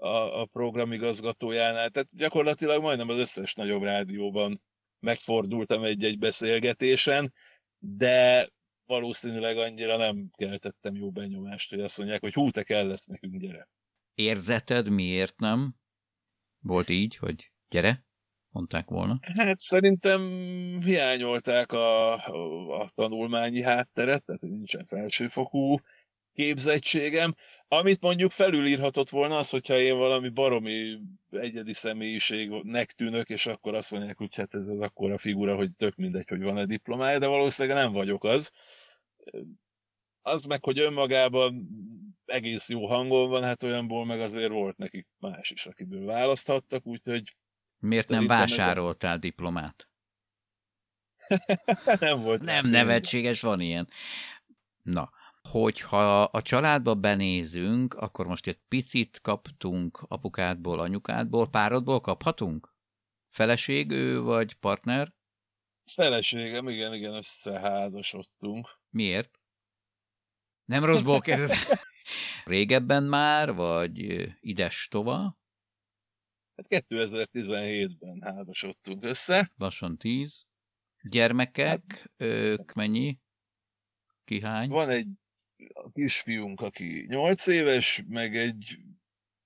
a, a programigazgatójánál. Tehát gyakorlatilag majdnem az összes nagyobb rádióban megfordultam egy-egy beszélgetésen, de valószínűleg annyira nem keltettem jó benyomást, hogy azt mondják, hogy hú, te kell lesz nekünk, gyere. Érzeted miért nem? Volt így, hogy gyere? Mondták volna? Hát szerintem hiányolták a, a, tanulmányi hátteret, tehát nincsen felsőfokú képzettségem, amit mondjuk felülírhatott volna az, hogyha én valami baromi egyedi személyiségnek tűnök, és akkor azt mondják, hogy hát ez az akkora figura, hogy tök mindegy, hogy van-e diplomája, de valószínűleg nem vagyok az. Az meg, hogy önmagában egész jó hangon van, hát olyanból meg azért volt nekik más is, akiből választhattak, úgyhogy... Miért nem vásároltál a... diplomát? nem volt. Nem nevetséges, van ilyen. Na, hogyha a családba benézünk, akkor most egy picit kaptunk apukádból, anyukádból, párodból kaphatunk? Feleség ő vagy partner? Feleségem, igen, igen, összeházasodtunk. Miért? Nem rosszból kérdezem. Régebben már, vagy ides tova? Hát 2017-ben házasodtunk össze. Lassan tíz. Gyermekek, hát, ők mennyi? Kihány? Van egy a kisfiunk, aki 8 éves, meg egy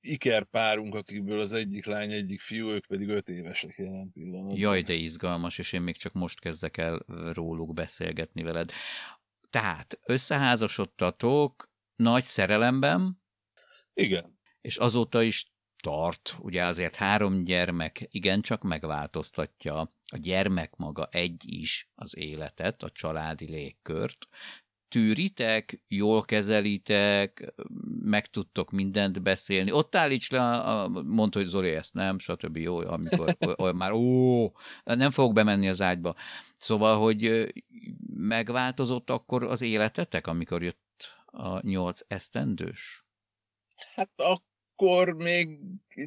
iker párunk, akiből az egyik lány, egyik fiú, ők pedig 5 évesek jelen pillanatban. Jaj, de izgalmas, és én még csak most kezdek el róluk beszélgetni veled. Tehát, összeházasodtatok nagy szerelemben. Igen. És azóta is tart, ugye azért három gyermek igencsak megváltoztatja a gyermek maga egy is az életet, a családi légkört, tűritek, jól kezelitek, meg tudtok mindent beszélni. Ott állíts le, a, mondta, hogy Zoli ezt nem, stb. Jó, amikor olyan már, ó, nem fogok bemenni az ágyba. Szóval, hogy megváltozott akkor az életetek, amikor jött a nyolc esztendős? Hát akkor még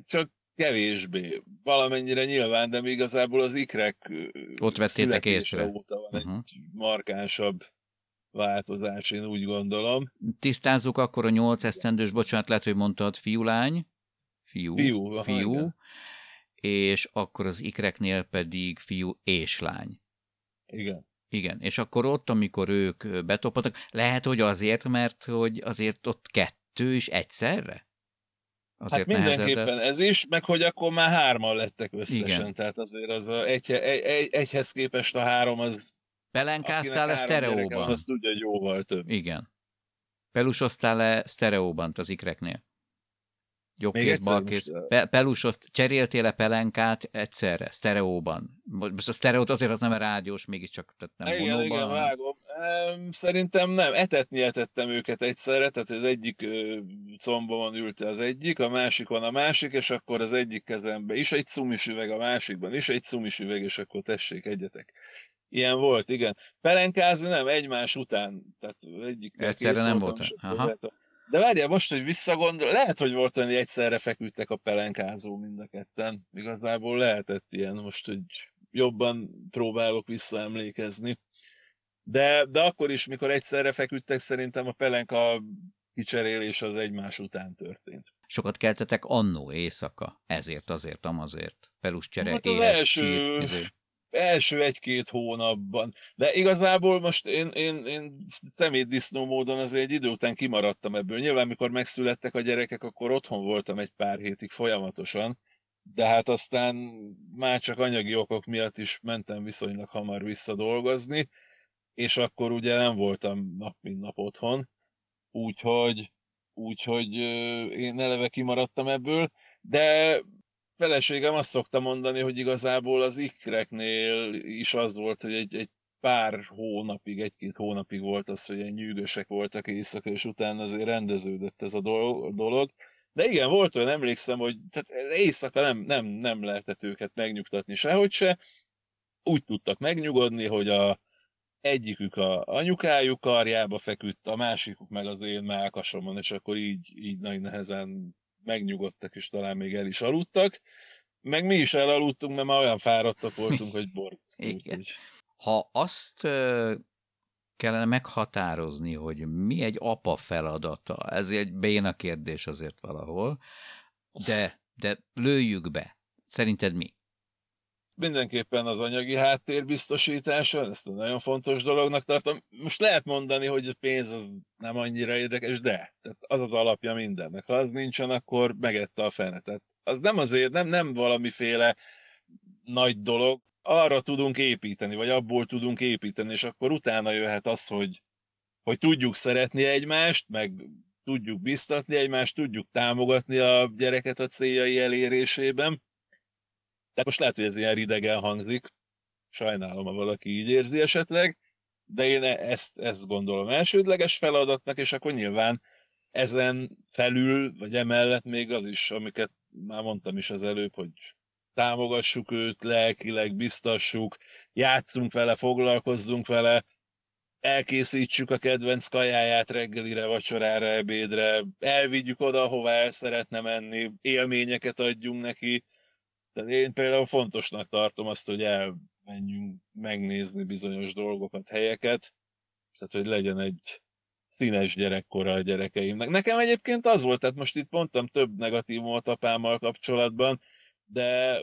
csak kevésbé. Valamennyire nyilván, de igazából az ikrek ott vettétek észre. óta van uh-huh. egy markánsabb változás, én úgy gondolom. Tisztázzuk akkor a nyolc esztendős, bocsánat, lehet, hogy mondtad fiúlány, fiú, fiú, fiú és akkor az ikreknél pedig fiú és lány. Igen. Igen, és akkor ott, amikor ők betopoltak, lehet, hogy azért, mert hogy azért ott kettő is egyszerre? Azért hát mindenképpen nehezedett. ez is, meg hogy akkor már hárman lettek összesen, Igen. tehát azért az egy, egy, egy, egyhez képest a három az Pelenkáztál-e sztereóban? Azt tudja, hogy jóval több. Igen. Pelusoztál-e sztereóban az ikreknél? Jobbkész, balkész. Pe- pelusoszt, cseréltél-e pelenkát egyszerre, sztereóban? Most a sztereót azért az nem a rádiós, mégiscsak tehát nem igen, monóban. Igen, vágom. Szerintem nem, etetni etettem őket egyszerre, tehát az egyik combomon ülte az egyik, a másikon a másik, és akkor az egyik kezembe is egy cumis üveg, a másikban is egy cumis üveg, és akkor tessék, egyetek. Ilyen volt, igen. Pelenkázni nem, egymás után. Tehát egyik Egyszerre nem volt. De várjál, most, hogy visszagondol, lehet, hogy volt olyan, hogy egyszerre feküdtek a pelenkázó mind a ketten. Igazából lehetett ilyen, most, hogy jobban próbálok visszaemlékezni. De, de akkor is, mikor egyszerre feküdtek, szerintem a pelenka kicserélés az egymás után történt. Sokat keltetek annó éjszaka, ezért, azért, amazért. Pelus csere, hát az első, izé első egy-két hónapban. De igazából most én, én, én szemétdisznó módon azért egy idő után kimaradtam ebből. Nyilván, mikor megszülettek a gyerekek, akkor otthon voltam egy pár hétig folyamatosan, de hát aztán már csak anyagi okok miatt is mentem viszonylag hamar visszadolgozni, és akkor ugye nem voltam nap mint nap otthon, úgyhogy, úgyhogy én eleve kimaradtam ebből, de feleségem azt szokta mondani, hogy igazából az ikreknél is az volt, hogy egy, egy pár hónapig, egy-két hónapig volt az, hogy ilyen nyűgösek voltak éjszaka, és utána azért rendeződött ez a dolog. De igen, volt olyan, emlékszem, hogy tehát éjszaka nem, nem, nem lehetett őket megnyugtatni sehogy se. Úgy tudtak megnyugodni, hogy a, egyikük a anyukájuk karjába feküdt, a másikuk meg az én melkasomon, és akkor így, így nagy nehezen megnyugodtak, és talán még el is aludtak. Meg mi is elaludtunk, mert már olyan fáradtak voltunk, hogy borzasztó. Ha azt kellene meghatározni, hogy mi egy apa feladata, ez egy béna kérdés azért valahol, de, de lőjük be. Szerinted mi? Mindenképpen az anyagi háttér biztosítása, ezt nagyon fontos dolognak tartom. Most lehet mondani, hogy a pénz az nem annyira érdekes, de tehát az az alapja mindennek. Ha az nincsen, akkor megette a fenetet. Az nem azért, nem, nem valamiféle nagy dolog, arra tudunk építeni, vagy abból tudunk építeni, és akkor utána jöhet az, hogy, hogy tudjuk szeretni egymást, meg tudjuk biztatni egymást, tudjuk támogatni a gyereket a céljai elérésében, tehát most lehet, hogy ez ilyen ridegen hangzik, sajnálom, ha valaki így érzi esetleg, de én e- ezt, ezt gondolom. Elsődleges feladatnak, és akkor nyilván ezen felül, vagy emellett még az is, amiket már mondtam is az előbb, hogy támogassuk őt, lelkileg biztassuk, játszunk vele, foglalkozzunk vele, elkészítsük a kedvenc kajáját reggelire, vacsorára, ebédre, elvigyük oda, ahová el szeretne menni, élményeket adjunk neki, én például fontosnak tartom azt, hogy elmenjünk megnézni bizonyos dolgokat, helyeket, tehát hogy legyen egy színes gyerekkora a gyerekeimnek. Nekem egyébként az volt, tehát most itt mondtam több negatívumot apámmal kapcsolatban, de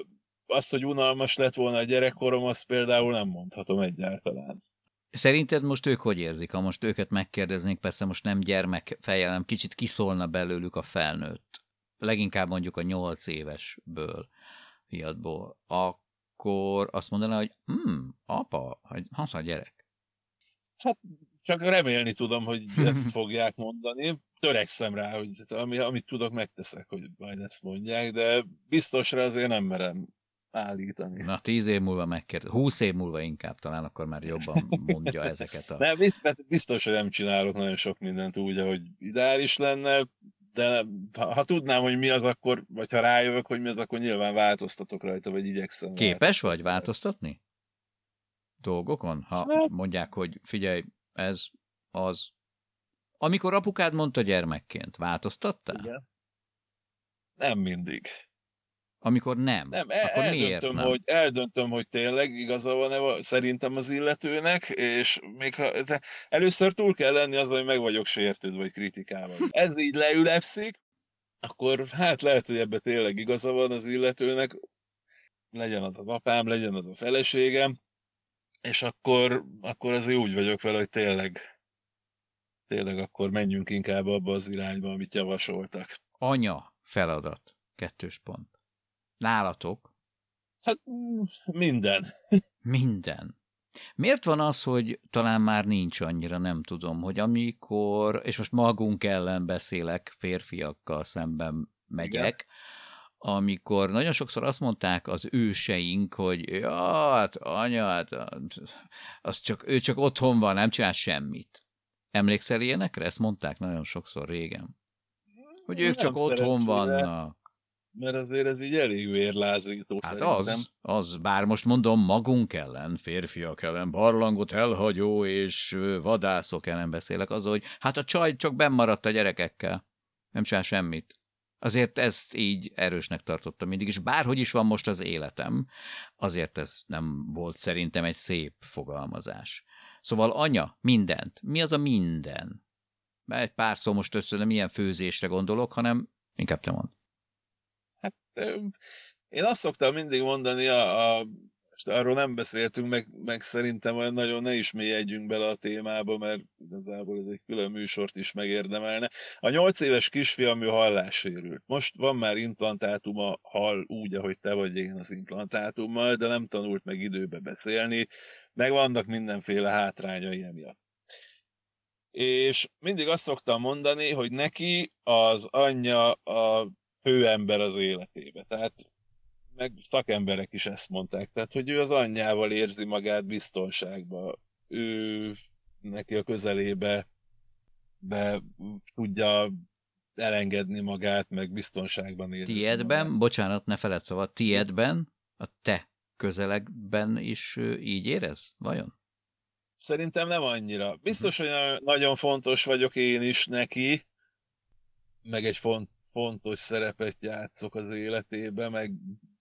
az, hogy unalmas lett volna a gyerekkorom, azt például nem mondhatom egyáltalán. Szerinted most ők hogy érzik? Ha most őket megkérdeznénk, persze most nem gyermek fejelem, kicsit kiszólna belőlük a felnőtt. Leginkább mondjuk a nyolc évesből fiatból, akkor azt mondaná, hogy hm, apa, hogy hasz a gyerek. Hát csak remélni tudom, hogy ezt fogják mondani. Törekszem rá, hogy ami, amit tudok, megteszek, hogy majd ezt mondják, de biztosra azért nem merem állítani. Na, tíz év múlva megkérdez, húsz év múlva inkább talán akkor már jobban mondja ezeket a... Nem, biztos, hogy nem csinálok nagyon sok mindent úgy, ahogy ideális lenne, de ha, ha tudnám, hogy mi az akkor, vagy ha rájövök, hogy mi az, akkor nyilván változtatok rajta, vagy igyekszem. Képes változtatni. vagy változtatni? Dolgokon? Ha hát... mondják, hogy figyelj, ez az. Amikor apukád mondta gyermekként, változtattál? Igen. Nem mindig. Amikor nem, nem e- akkor eldöntöm, nem? Hogy, eldöntöm, hogy tényleg igaza van szerintem az illetőnek, és még ha, először túl kell lenni az, hogy meg vagyok sértődve, vagy kritikával. Ez így leülepszik, akkor hát lehet, hogy ebbe tényleg igaza van az illetőnek, legyen az az apám, legyen az a feleségem, és akkor, akkor azért úgy vagyok vele, hogy tényleg, tényleg akkor menjünk inkább abba az irányba, amit javasoltak. Anya feladat, kettős pont. Nálatok? Hát minden. Minden. Miért van az, hogy talán már nincs annyira, nem tudom, hogy amikor, és most magunk ellen beszélek, férfiakkal szemben megyek, Igen. amikor nagyon sokszor azt mondták az őseink, hogy ja, hát anya, hát, az csak, ő csak otthon van, nem csinál semmit. Emlékszel ilyenekre? Ezt mondták nagyon sokszor régen. Hogy ők nem csak otthon vannak mert azért ez így elég vérlázító hát szerintem. az, az, bár most mondom magunk ellen, férfiak ellen, barlangot elhagyó és vadászok ellen beszélek, az, hogy hát a csaj csak bennmaradt a gyerekekkel, nem csinál semmit. Azért ezt így erősnek tartottam mindig, és bárhogy is van most az életem, azért ez nem volt szerintem egy szép fogalmazás. Szóval anya, mindent. Mi az a minden? Mert egy pár szó most össze nem ilyen főzésre gondolok, hanem inkább te mond. Én azt szoktam mindig mondani a, a most arról nem beszéltünk, meg, meg szerintem olyan nagyon ne is mélyedjünk bele a témába, mert igazából ez egy külön műsort is megérdemelne. A nyolc éves kisfiam, ő hallássérült. Most van már implantátuma, hall úgy, ahogy te vagy én az implantátummal, de nem tanult meg időbe beszélni, meg vannak mindenféle hátrányai emiatt. És mindig azt szoktam mondani, hogy neki az anyja a főember az életébe. Tehát meg szakemberek is ezt mondták, tehát hogy ő az anyjával érzi magát biztonságba, ő neki a közelébe be tudja elengedni magát, meg biztonságban érzi Tiedben, magát. bocsánat, ne feled szóval, tiedben, a te közelegben is így érez, vajon? Szerintem nem annyira. Biztos, hogy nagyon fontos vagyok én is neki, meg egy font, fontos szerepet játszok az életében, meg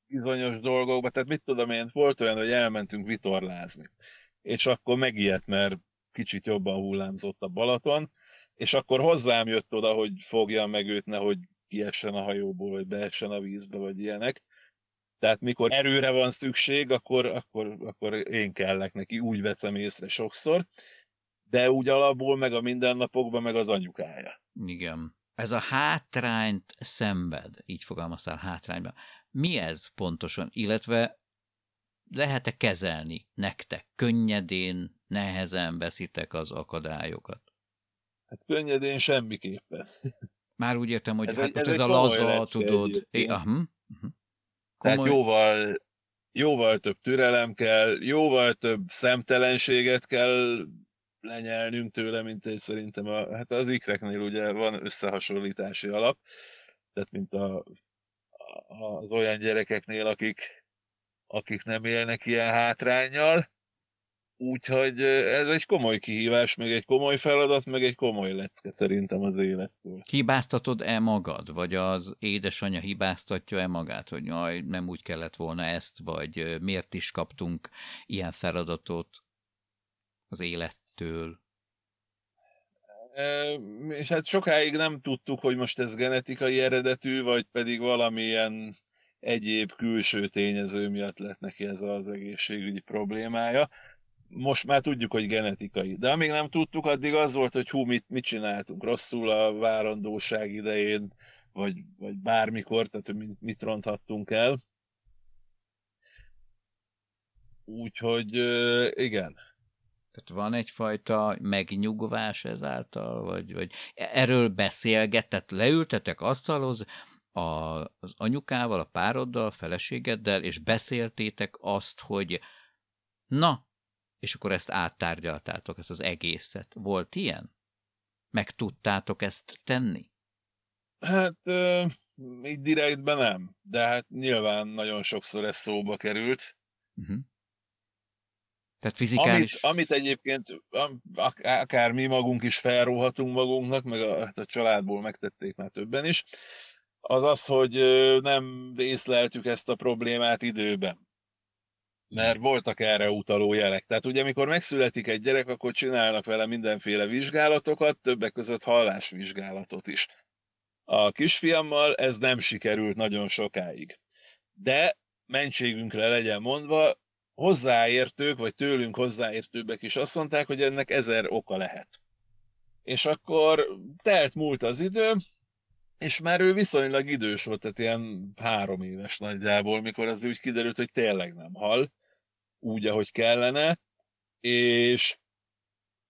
bizonyos dolgokba, tehát mit tudom én, volt olyan, hogy elmentünk vitorlázni, és akkor megijedt, mert kicsit jobban hullámzott a Balaton, és akkor hozzám jött oda, hogy fogjam meg őt, nehogy kiessen a hajóból, vagy beessen a vízbe, vagy ilyenek. Tehát mikor erőre van szükség, akkor, akkor, akkor én kellek neki, úgy veszem észre sokszor, de úgy alapból meg a mindennapokban meg az anyukája. Igen. Ez a hátrányt szenved, így fogalmaztál hátrányban. Mi ez pontosan, illetve lehet-e kezelni nektek? Könnyedén, nehezen veszitek az akadályokat? Hát könnyedén semmiképpen. Már úgy értem, hogy Ez hát egy- most ez ez, a laza, tudod. É, aha, uh-huh. Tehát jóval, jóval több türelem kell, jóval több szemtelenséget kell lenyelnünk tőle, mint egy szerintem a, hát az ikreknél ugye van összehasonlítási alap, tehát mint a, a, az olyan gyerekeknél, akik, akik nem élnek ilyen hátrányjal. Úgyhogy ez egy komoly kihívás, meg egy komoly feladat, meg egy komoly lecke szerintem az élettől. Hibáztatod-e magad, vagy az édesanyja hibáztatja-e magát, hogy jaj, nem úgy kellett volna ezt, vagy miért is kaptunk ilyen feladatot az élettől? E, És hát sokáig nem tudtuk, hogy most ez genetikai eredetű, vagy pedig valamilyen egyéb külső tényező miatt lett neki ez az egészségügyi problémája. Most már tudjuk, hogy genetikai. De amíg nem tudtuk, addig az volt, hogy hú, mit, mit csináltunk rosszul a várandóság idején, vagy, vagy bármikor, tehát mit, mit ronthattunk el. Úgyhogy igen. Tehát van egyfajta megnyugvás ezáltal, vagy, vagy erről beszélgetett, leültetek asztalhoz a, az anyukával, a pároddal, a feleségeddel, és beszéltétek azt, hogy na, és akkor ezt áttárgyaltátok, ezt az egészet. Volt ilyen? Meg tudtátok ezt tenni? Hát ö, így direktben nem, de hát nyilván nagyon sokszor ez szóba került. Uh-huh. Tehát Amit, fizikális... amit egyébként am- ak- akár mi magunk is felróhatunk magunknak, meg a, hát a családból megtették már többen is, az az, hogy nem észleltük ezt a problémát időben. Mert voltak erre utaló jelek. Tehát ugye, amikor megszületik egy gyerek, akkor csinálnak vele mindenféle vizsgálatokat, többek között hallásvizsgálatot is. A kisfiammal ez nem sikerült nagyon sokáig. De mentségünkre legyen mondva, hozzáértők, vagy tőlünk hozzáértőbbek is azt mondták, hogy ennek ezer oka lehet. És akkor telt múlt az idő, és már ő viszonylag idős volt, tehát ilyen három éves nagyjából, mikor az úgy kiderült, hogy tényleg nem hal, úgy, ahogy kellene, és,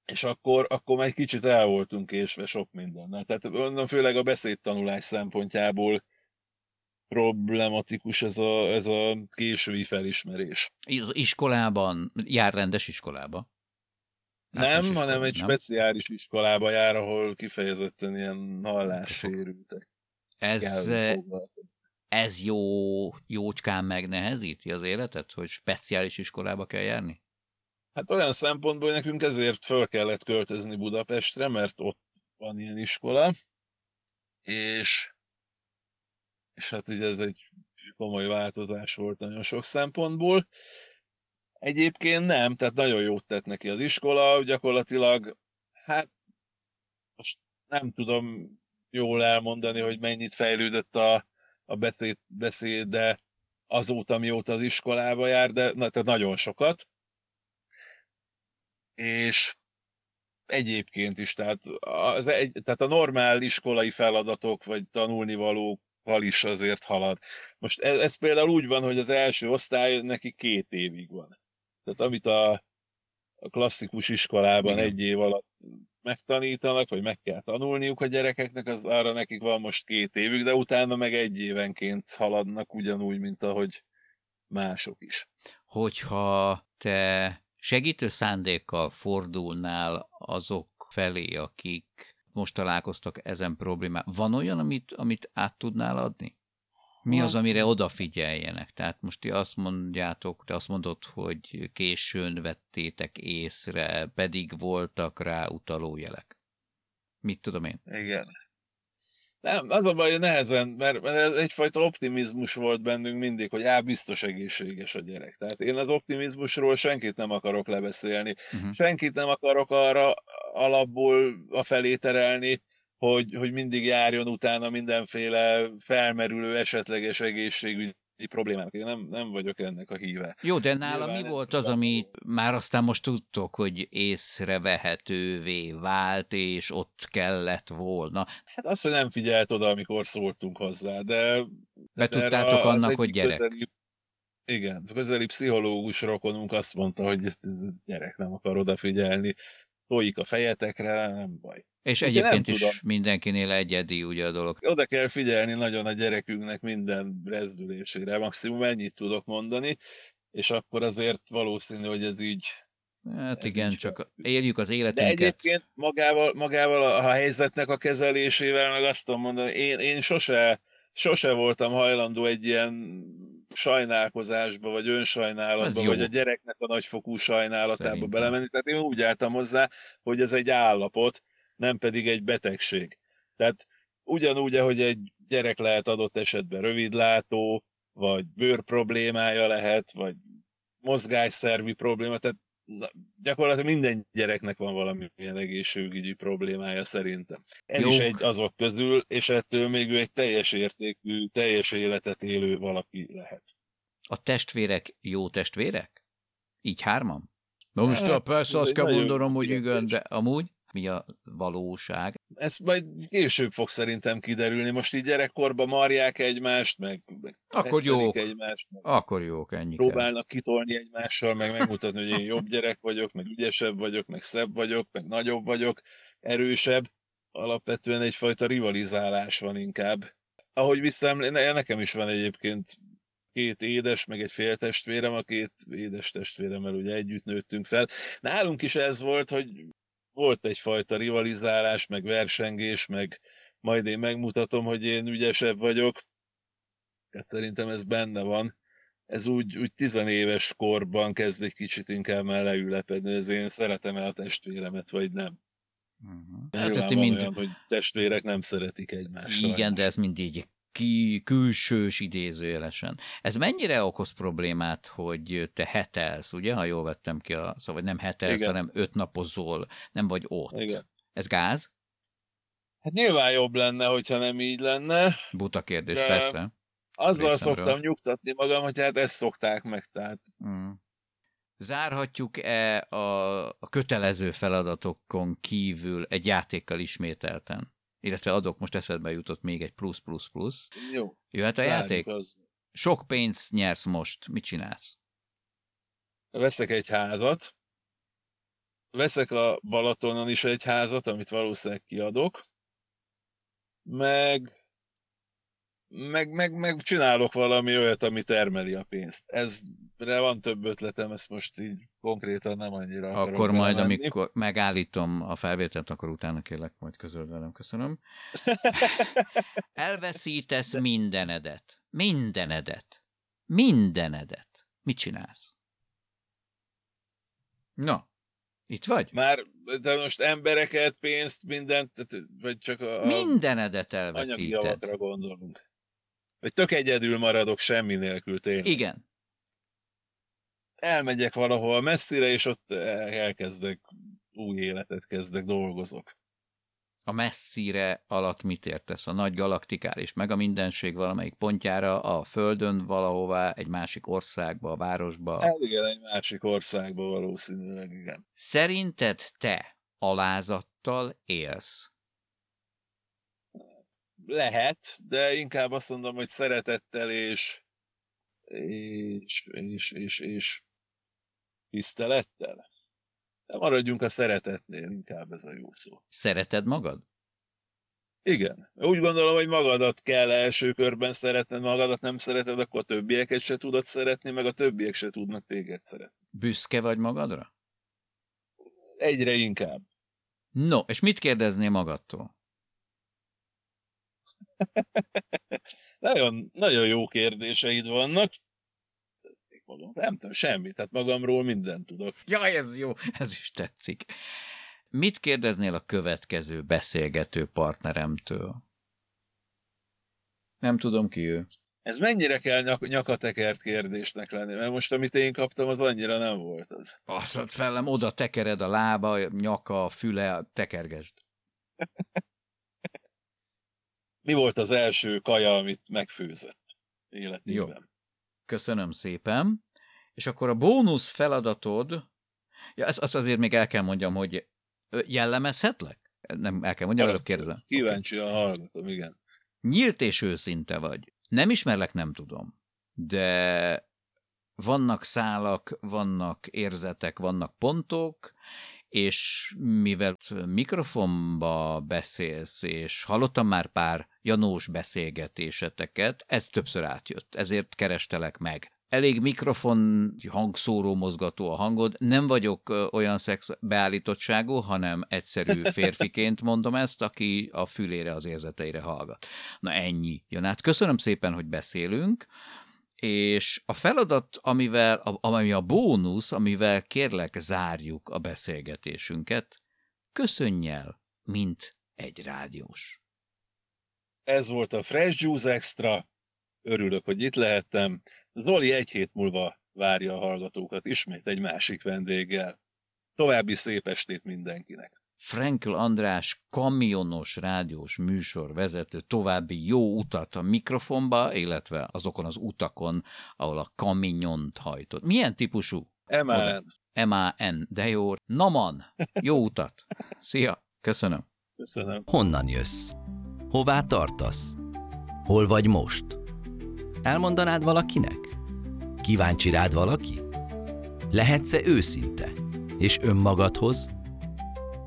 és akkor, akkor már egy kicsit el voltunk késve sok mindennel. Tehát mondom, főleg a beszédtanulás szempontjából problematikus ez a, ez a késői felismerés. Az iskolában, jár rendes iskolába? Nem, Általános hanem egy speciális iskolába jár, ahol kifejezetten ilyen hallássérültek Ez, eh, ez jó, jócskán megnehezíti az életet, hogy speciális iskolába kell járni? Hát olyan szempontból nekünk ezért föl kellett költözni Budapestre, mert ott van ilyen iskola, és, és hát ugye ez egy komoly változás volt nagyon sok szempontból. Egyébként nem, tehát nagyon jót tett neki az iskola, gyakorlatilag, hát most nem tudom jól elmondani, hogy mennyit fejlődött a, a beszéd, beszéde azóta, mióta az iskolába jár, de na, tehát nagyon sokat. És egyébként is, tehát, az egy, tehát a normál iskolai feladatok, vagy tanulnivalókkal is azért halad. Most ez, ez például úgy van, hogy az első osztály neki két évig van. Tehát amit a, a klasszikus iskolában Igen. egy év alatt megtanítanak, vagy meg kell tanulniuk a gyerekeknek, az arra nekik van most két évük, de utána meg egy évenként haladnak ugyanúgy, mint ahogy mások is. Hogyha te segítő szándékkal fordulnál azok felé, akik most találkoztak ezen problémát, van olyan, amit, amit át tudnál adni? Mi az, hát- amire odafigyeljenek? Tehát most ti azt mondjátok, te azt mondod, hogy későn vettétek észre, pedig voltak rá utaló jelek. Mit tudom én? Igen. Nem, az a baj, nehezen, mert, mert ez egyfajta optimizmus volt bennünk mindig, hogy á, biztos egészséges a gyerek. Tehát én az optimizmusról senkit nem akarok lebeszélni. Uh-huh. Senkit nem akarok arra alapból a felé terelni, hogy, hogy mindig járjon utána mindenféle felmerülő esetleges egészségügyi problémának. Én nem, nem vagyok ennek a híve. Jó, de nála Nyilván mi volt az, ami már aztán most tudtok, hogy észrevehetővé vált, és ott kellett volna? Hát azt, hogy nem figyelt oda, amikor szóltunk hozzá, de... Betudtátok annak, hogy gyerek. Közeli, igen, közeli pszichológus rokonunk azt mondta, hogy gyerek nem akar odafigyelni, tojik a fejetekre, nem baj. És Ugye egyébként is tudom. mindenkinél egyedi ugye a dolog. Oda kell figyelni nagyon a gyerekünknek minden rezdülésére, maximum ennyit tudok mondani, és akkor azért valószínű, hogy ez így Hát ez igen, csak fel. éljük az életünket. De egyébként magával, magával a, a helyzetnek a kezelésével meg azt tudom mondani, én, én sose, sose voltam hajlandó egy ilyen sajnálkozásba, vagy önsajnálatba, vagy a gyereknek a nagyfokú sajnálatába Szerintem. belemenni. Tehát én úgy álltam hozzá, hogy ez egy állapot, nem pedig egy betegség. Tehát ugyanúgy, ahogy egy gyerek lehet adott esetben rövidlátó, vagy bőr problémája lehet, vagy mozgásszervi probléma, tehát na, gyakorlatilag minden gyereknek van valamilyen egészségügyi problémája szerintem. Ez is egy azok közül, és ettől még ő egy teljes értékű, teljes életet élő valaki lehet. A testvérek jó testvérek? Így hárman? Na most hát, persze azt kell mondanom, hogy igen, de amúgy? Mi a valóság. Ez majd később fog szerintem kiderülni. Most így gyerekkorban marják egymást, meg, meg akkor jók. Egymást, meg akkor jók, ennyi Próbálnak kell. kitolni egymással, meg megmutatni, hogy én jobb gyerek vagyok, meg ügyesebb vagyok, meg szebb vagyok, meg nagyobb vagyok, erősebb. Alapvetően egyfajta rivalizálás van inkább. Ahogy visszaemlékszem, nekem is van egyébként két édes, meg egy féltestvérem, a két édes testvéremmel ugye együtt nőttünk fel. Nálunk is ez volt, hogy volt egyfajta rivalizálás, meg versengés, meg majd én megmutatom, hogy én ügyesebb vagyok. Hát szerintem ez benne van. Ez úgy, úgy tizenéves korban kezd egy kicsit inkább már leülepedni, ez én szeretem el a testvéremet, vagy nem. Uh-huh. Hát ezt mind... olyan, hogy testvérek nem szeretik egymást. Igen, sajnos. de ez mindig ki, külsős idézőjelesen. Ez mennyire okoz problémát, hogy te hetelsz, ugye, ha jól vettem ki a szóval, vagy nem hetelsz, Igen. hanem ötnapozol, nem vagy ott. Igen. Ez gáz? Hát nyilván jobb lenne, hogyha nem így lenne. Buta kérdés, persze. Azzal részemről. szoktam nyugtatni magam, hogy hát ezt szokták meg, tehát. Mm. Zárhatjuk-e a, a kötelező feladatokon kívül egy játékkal ismételten? Illetve adok, most eszedbe jutott még egy plusz, plusz, plusz. Jó. Jöhet a játék? Az. Sok pénzt nyersz most, mit csinálsz? Veszek egy házat, veszek a Balatonon is egy házat, amit valószínűleg kiadok, meg, meg, meg, meg csinálok valami olyat, ami termeli a pénzt. Ezre van több ötletem, ezt most így konkrétan nem annyira Akkor majd, menni. amikor megállítom a felvételt, akkor utána kérlek, majd közöld velem, köszönöm. Elveszítesz mindenedet. Mindenedet. Mindenedet. Mit csinálsz? Na, itt vagy? Már, de most embereket, pénzt, mindent, vagy csak a... Mindenedet elveszíted. gondolunk. Vagy tök egyedül maradok semmi nélkül tényleg. Igen elmegyek valahol messzire, és ott elkezdek új életet kezdek, dolgozok. A messzire alatt mit értesz? A nagy galaktikális meg a mindenség valamelyik pontjára, a Földön valahová, egy másik országba, a városba? Hát igen, egy másik országba valószínűleg, igen. Szerinted te alázattal élsz? Lehet, de inkább azt mondom, hogy szeretettel és és, és, és, és tisztelettel. De maradjunk a szeretetnél, inkább ez a jó szó. Szereted magad? Igen. Úgy gondolom, hogy magadat kell első körben szeretned, magadat nem szereted, akkor a többieket se tudod szeretni, meg a többiek se tudnak téged szeretni. Büszke vagy magadra? Egyre inkább. No, és mit kérdeznél magadtól? nagyon, nagyon jó kérdéseid vannak. Nem tudom, semmit, tehát magamról mindent tudok. Ja, ez jó, ez is tetszik. Mit kérdeznél a következő beszélgető partneremtől? Nem tudom ki ő. Ez mennyire kell nyak- nyakatekert kérdésnek lenni? Mert most, amit én kaptam, az annyira nem volt az. Azt felem, oda tekered a lába, nyaka, füle, tekergesd. Mi volt az első kaja, amit megfőzött életében? Jó. Köszönöm szépen. És akkor a bónusz feladatod, ja, ezt, azt azért még el kell mondjam, hogy jellemezhetlek? Nem, el kell mondjam, előbb kérdezem. Kíváncsi okay. a hallgatom, igen. Nyílt és őszinte vagy. Nem ismerlek, nem tudom. De vannak szálak, vannak érzetek, vannak pontok, és mivel mikrofonba beszélsz, és hallottam már pár Janós beszélgetéseteket, ez többször átjött, ezért kerestelek meg. Elég mikrofon, hangszóró mozgató a hangod, nem vagyok olyan szex beállítottságú, hanem egyszerű férfiként mondom ezt, aki a fülére, az érzeteire hallgat. Na ennyi. Jön át. Köszönöm szépen, hogy beszélünk, és a feladat, amivel, ami a bónusz, amivel kérlek zárjuk a beszélgetésünket, köszönj el, mint egy rádiós. Ez volt a Fresh Juice Extra. Örülök, hogy itt lehettem. Zoli egy hét múlva várja a hallgatókat ismét egy másik vendéggel. További szép estét mindenkinek! Frankl András kamionos rádiós műsor vezető további jó utat a mikrofonba, illetve azokon az utakon, ahol a kamiont hajtott. Milyen típusú? MAN. MAN, de jó. Naman, jó utat. Szia, köszönöm. Köszönöm. Honnan jössz? Hová tartasz? Hol vagy most? Elmondanád valakinek? Kíváncsi rád valaki? Lehetsz-e őszinte? És önmagadhoz?